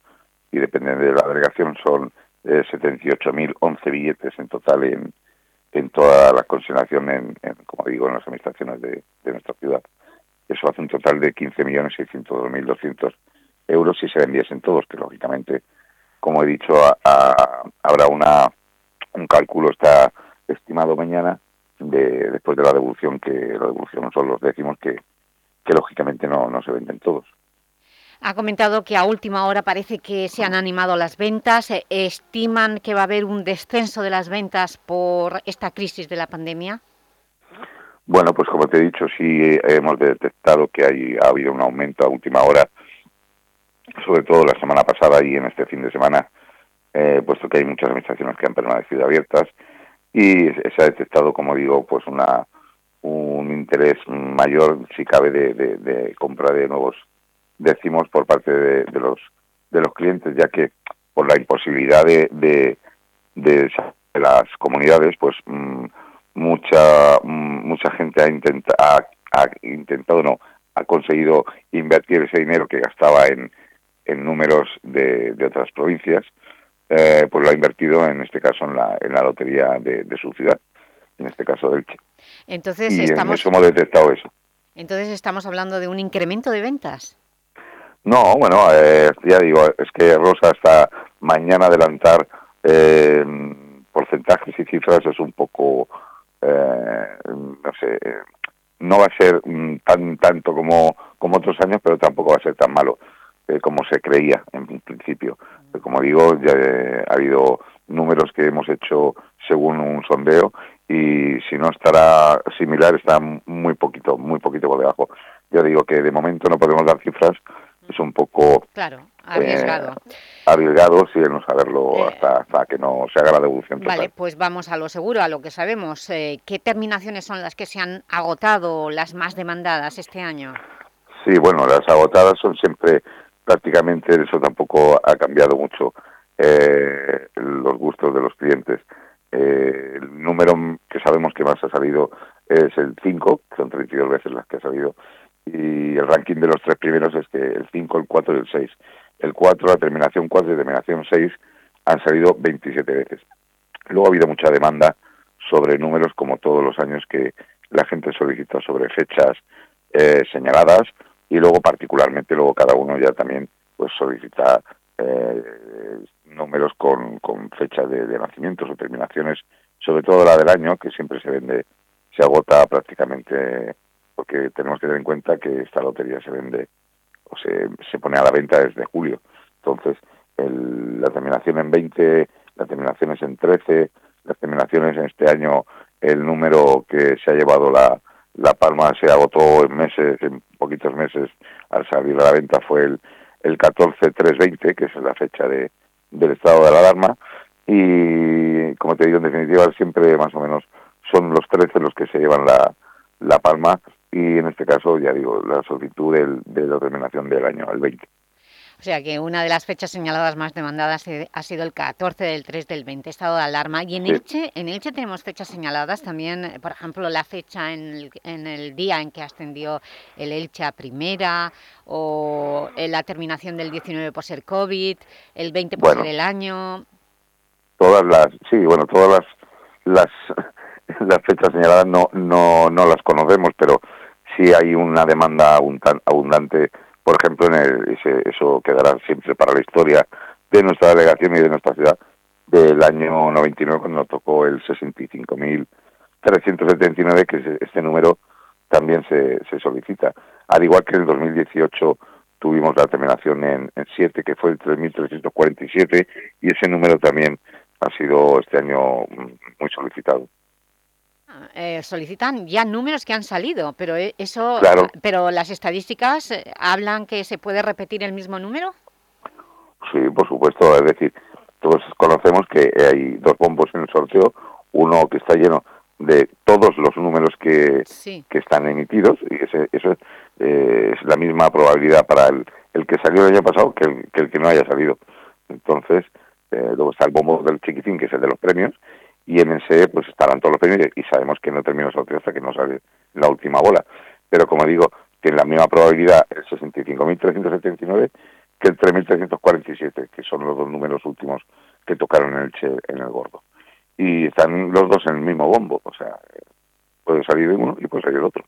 y depende de la delegación son eh, 78.011 billetes en total en, en toda la consignación, en, como digo, en las administraciones de, nuestra ciudad. Eso hace un total de 15.602.200 euros si se vendiesen todos, que lógicamente, como he dicho, a- habrá una un cálculo, está estimado mañana, de, después de la devolución, que la devolución son los décimos que, que lógicamente no, no se venden todos. Ha comentado que a última hora parece que se han animado las ventas. Eh, ¿Estiman que va a haber un descenso de las ventas por esta crisis de la pandemia? Bueno, pues como te he dicho, sí hemos detectado que hay, ha habido un aumento a última hora, sobre todo la semana pasada y en este fin de semana, eh, puesto que hay muchas administraciones que han permanecido abiertas y se ha detectado, como digo, pues una un interés mayor, si cabe, de, de- de compra de nuevos décimos por parte de, de los de los clientes, ya que por la imposibilidad de, de, las comunidades, pues mm, mucha mm, mucha gente ha, intenta, ha, intentado, no, ha conseguido invertir ese dinero que gastaba en, en números de, de otras provincias, eh, pues lo ha invertido en este caso en la, en la lotería de, de su ciudad, en este caso del Che. Entonces Y en estamos, eso hemos detectado eso. entonces estamos hablando de un incremento de ventas. No, bueno, eh, ya digo, es que Rosa hasta mañana adelantar eh, porcentajes y cifras es un poco, eh, no sé, no va a ser mm, tan tanto como, como otros años, pero tampoco va a ser tan malo eh, como se creía en un principio. Pero como digo, ya eh, ha habido números que hemos hecho según un sondeo y si no estará similar está muy poquito, muy poquito por debajo. Ya digo que de momento no podemos dar cifras, es un poco Claro, arriesgado. eh, arriesgado sí, no saberlo hasta, hasta que no se haga la devolución total. Vale, pues vamos a lo seguro, a lo que sabemos. Eh, ¿Qué terminaciones son las que se han agotado, las más demandadas este año? Sí, bueno, las agotadas son siempre prácticamente, eso tampoco ha cambiado mucho eh, los gustos de los clientes. Eh, el número que sabemos que más ha salido es el 5, que son 32 veces las que ha salido, y el ranking de los tres primeros es que el 5, el 4 y el 6. El 4, la terminación 4 y la terminación 6 han salido 27 veces. Luego ha habido mucha demanda sobre números como todos los años que la gente solicita sobre fechas eh, señaladas y luego particularmente luego cada uno ya también pues solicita eh, números con, con fechas de, de nacimientos o terminaciones, sobre todo la del año que siempre se vende, se agota prácticamente porque tenemos que tener en cuenta que esta lotería se vende o se, se pone a la venta desde julio. Entonces, el- la terminación en 20, las terminaciones en 13, las terminaciones en este año, el número que se ha llevado la, la palma se agotó en meses, en poquitos meses, al salir a la venta fue el, el 14-3-20, que es la fecha de, del estado de la alarma, y como te digo, en definitiva, siempre más o menos son los 13 los que se llevan la, la palma, y en este caso, ya digo, la solicitud de la terminación del año, el 20. O sea que una de las fechas señaladas más demandadas eh, ha sido el 14 del 3 del 20, estado de alarma. Y en Sí. Elche, en Elche tenemos fechas señaladas también, eh, por ejemplo, la fecha en el, en el día en que ascendió el Elche a primera, o eh, la terminación del 19 por ser COVID, el 20 por Bueno. ser el año... todas las sí bueno todas las las las fechas señaladas no no no las conocemos pero sí hay una demanda abundan- abundante por ejemplo en el ese- eso quedará siempre para la historia de nuestra delegación y de nuestra ciudad del año 99 cuando tocó el 65.379 que es- este número también se, se solicita al igual que en el 2018 tuvimos la terminación en, en 7 que fue el 3.347 y ese número también ha sido este año mm, muy solicitado. Eh, solicitan ya números que han salido, pero eh, eso, Claro. pero las estadísticas eh, hablan que se puede repetir el mismo número. Sí, por supuesto. Es decir, todos conocemos que hay dos bombos en el sorteo, uno que está lleno de todos los números que, que están emitidos y ese- eso es, eh, es la misma probabilidad para el, el que salió el año pasado que el que, el que no haya salido. Entonces, eh, luego está el bombo del chiquitín, que es el de los premios, y en ese pues estarán todos los premios y sabemos que no termina el sorteo hasta que no sale la última bola. Pero como digo, tiene la misma probabilidad el 65.379 que el 3.347, que son los dos números últimos que tocaron en el, Che- en el gordo. Y están los dos en el mismo bombo, o sea, puede salir uno y puede salir el otro.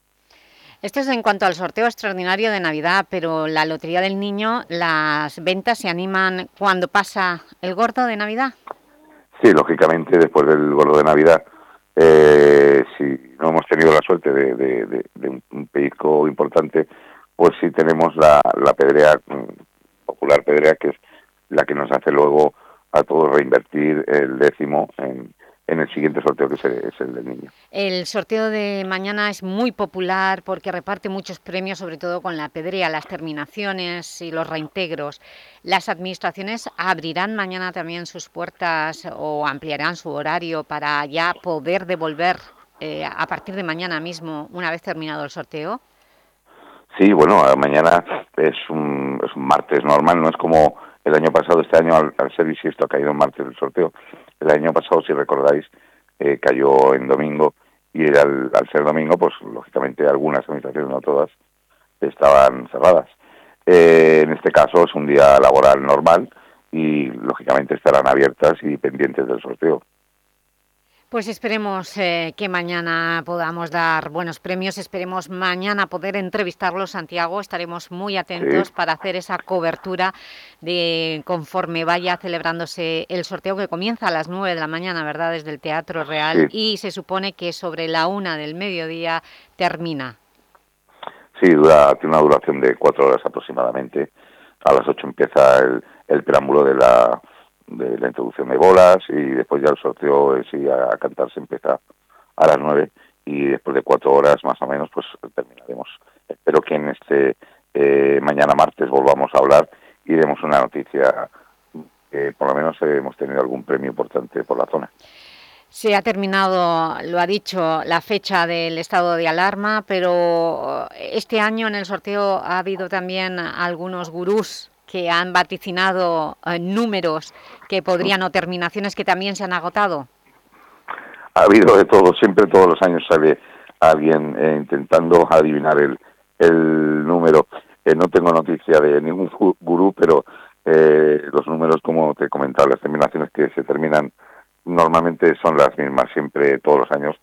Esto es en cuanto al sorteo extraordinario de Navidad, pero la Lotería del Niño, las ventas se animan cuando pasa el gordo de Navidad. Sí, lógicamente, después del gordo de Navidad, eh, si no hemos tenido la suerte de, un pellizco importante, pues sí tenemos la, la pedrea, mm, popular pedrea, que es la que nos hace luego a todos reinvertir el décimo en, en el siguiente sorteo, que es el, es el del niño. El sorteo de mañana es muy popular porque reparte muchos premios, sobre todo con la pedrea, las terminaciones y los reintegros. ¿Las administraciones abrirán mañana también sus puertas o ampliarán su horario para ya poder devolver eh, a partir de mañana mismo, una vez terminado el sorteo? Sí, bueno, mañana es un, es un martes normal, no es como el año pasado, este año al, al ser bisiesto ha caído en martes el sorteo. El año pasado, si recordáis, eh, cayó en domingo y al, al ser domingo, pues lógicamente algunas administraciones, no todas, estaban cerradas. Eh, en este caso es un día laboral normal y lógicamente estarán abiertas y pendientes del sorteo. Pues esperemos eh, que mañana podamos dar buenos premios, esperemos mañana poder entrevistarlos, Santiago, estaremos muy atentos Sí. para hacer esa cobertura de conforme vaya celebrándose el sorteo que comienza a las 9 de la mañana, ¿verdad?, desde el Teatro Real y se supone que sobre la una del mediodía termina. Sí, dura, tiene una duración de cuatro horas aproximadamente. A las ocho empieza el, el preámbulo de la, de la introducción de bolas y después ya el sorteo sí a, a cantar se empieza a las nueve y después de cuatro horas más o menos pues terminaremos. Espero que en este eh, mañana martes volvamos a hablar y demos una noticia que por lo menos hemos tenido algún premio importante por la zona. Se ha terminado, lo ha dicho, la fecha del estado de alarma, pero este año en el sorteo ha habido también algunos gurús que han vaticinado eh, números que podrían o terminaciones que también se han agotado. ha habido de todo, siempre todos los años sale alguien eh, intentando adivinar el, el número. Eh, no tengo noticia de ningún gu- gurú, pero eh, los números, como te he comentado, las terminaciones que se terminan normalmente son las mismas siempre, todos los años.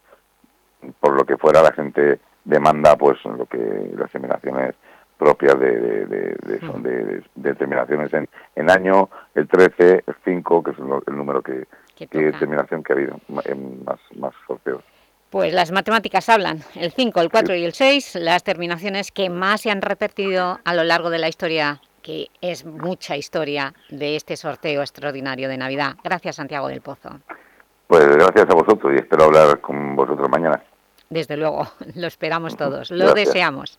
Por lo que fuera, la gente demanda pues lo que las terminaciones propias de, de, de- de- son de- de- de terminaciones en, en año, el 13, el 5, que es el, el número que, Que que toca. terminación que ha habido en más, más sorteos. Pues las matemáticas hablan, el 5, el 4 y el 6, las terminaciones que más se han repetido a lo largo de la historia, que es mucha historia de este sorteo extraordinario de Navidad. Gracias, Santiago del Pozo. Pues gracias a vosotros y espero hablar con vosotros mañana. Desde luego, lo esperamos todos, lo Gracias. deseamos.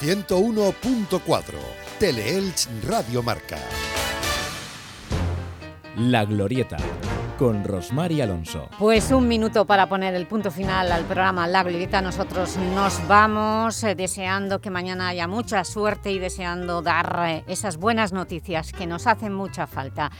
101.4 Teleelch Radio Marca. La Glorieta, con Rosmar y Alonso. Pues un minuto para poner el punto final al programa La Glorieta. Nosotros nos vamos eh, deseando que mañana haya mucha suerte y deseando dar eh, esas buenas noticias que nos hacen mucha falta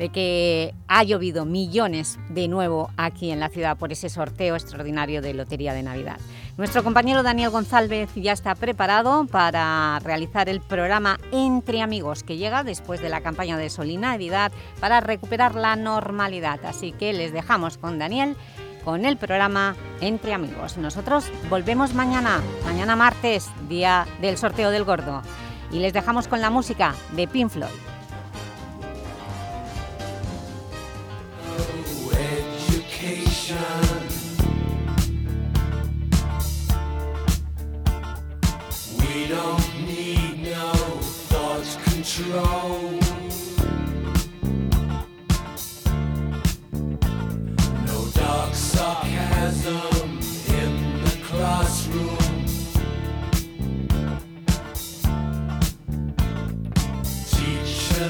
de que ha llovido millones de nuevo aquí en la ciudad por ese sorteo extraordinario de Lotería de Navidad. Nuestro compañero Daniel González ya está preparado para realizar el programa Entre Amigos, que llega después de la campaña de Navidad para recuperar la normalidad. Así que les dejamos con Daniel con el programa Entre Amigos. Nosotros volvemos mañana, mañana martes, día del sorteo del gordo. Y les dejamos con la música de Pink Floyd. don't need no thought control. No dark sarcasm in the classroom. Teacher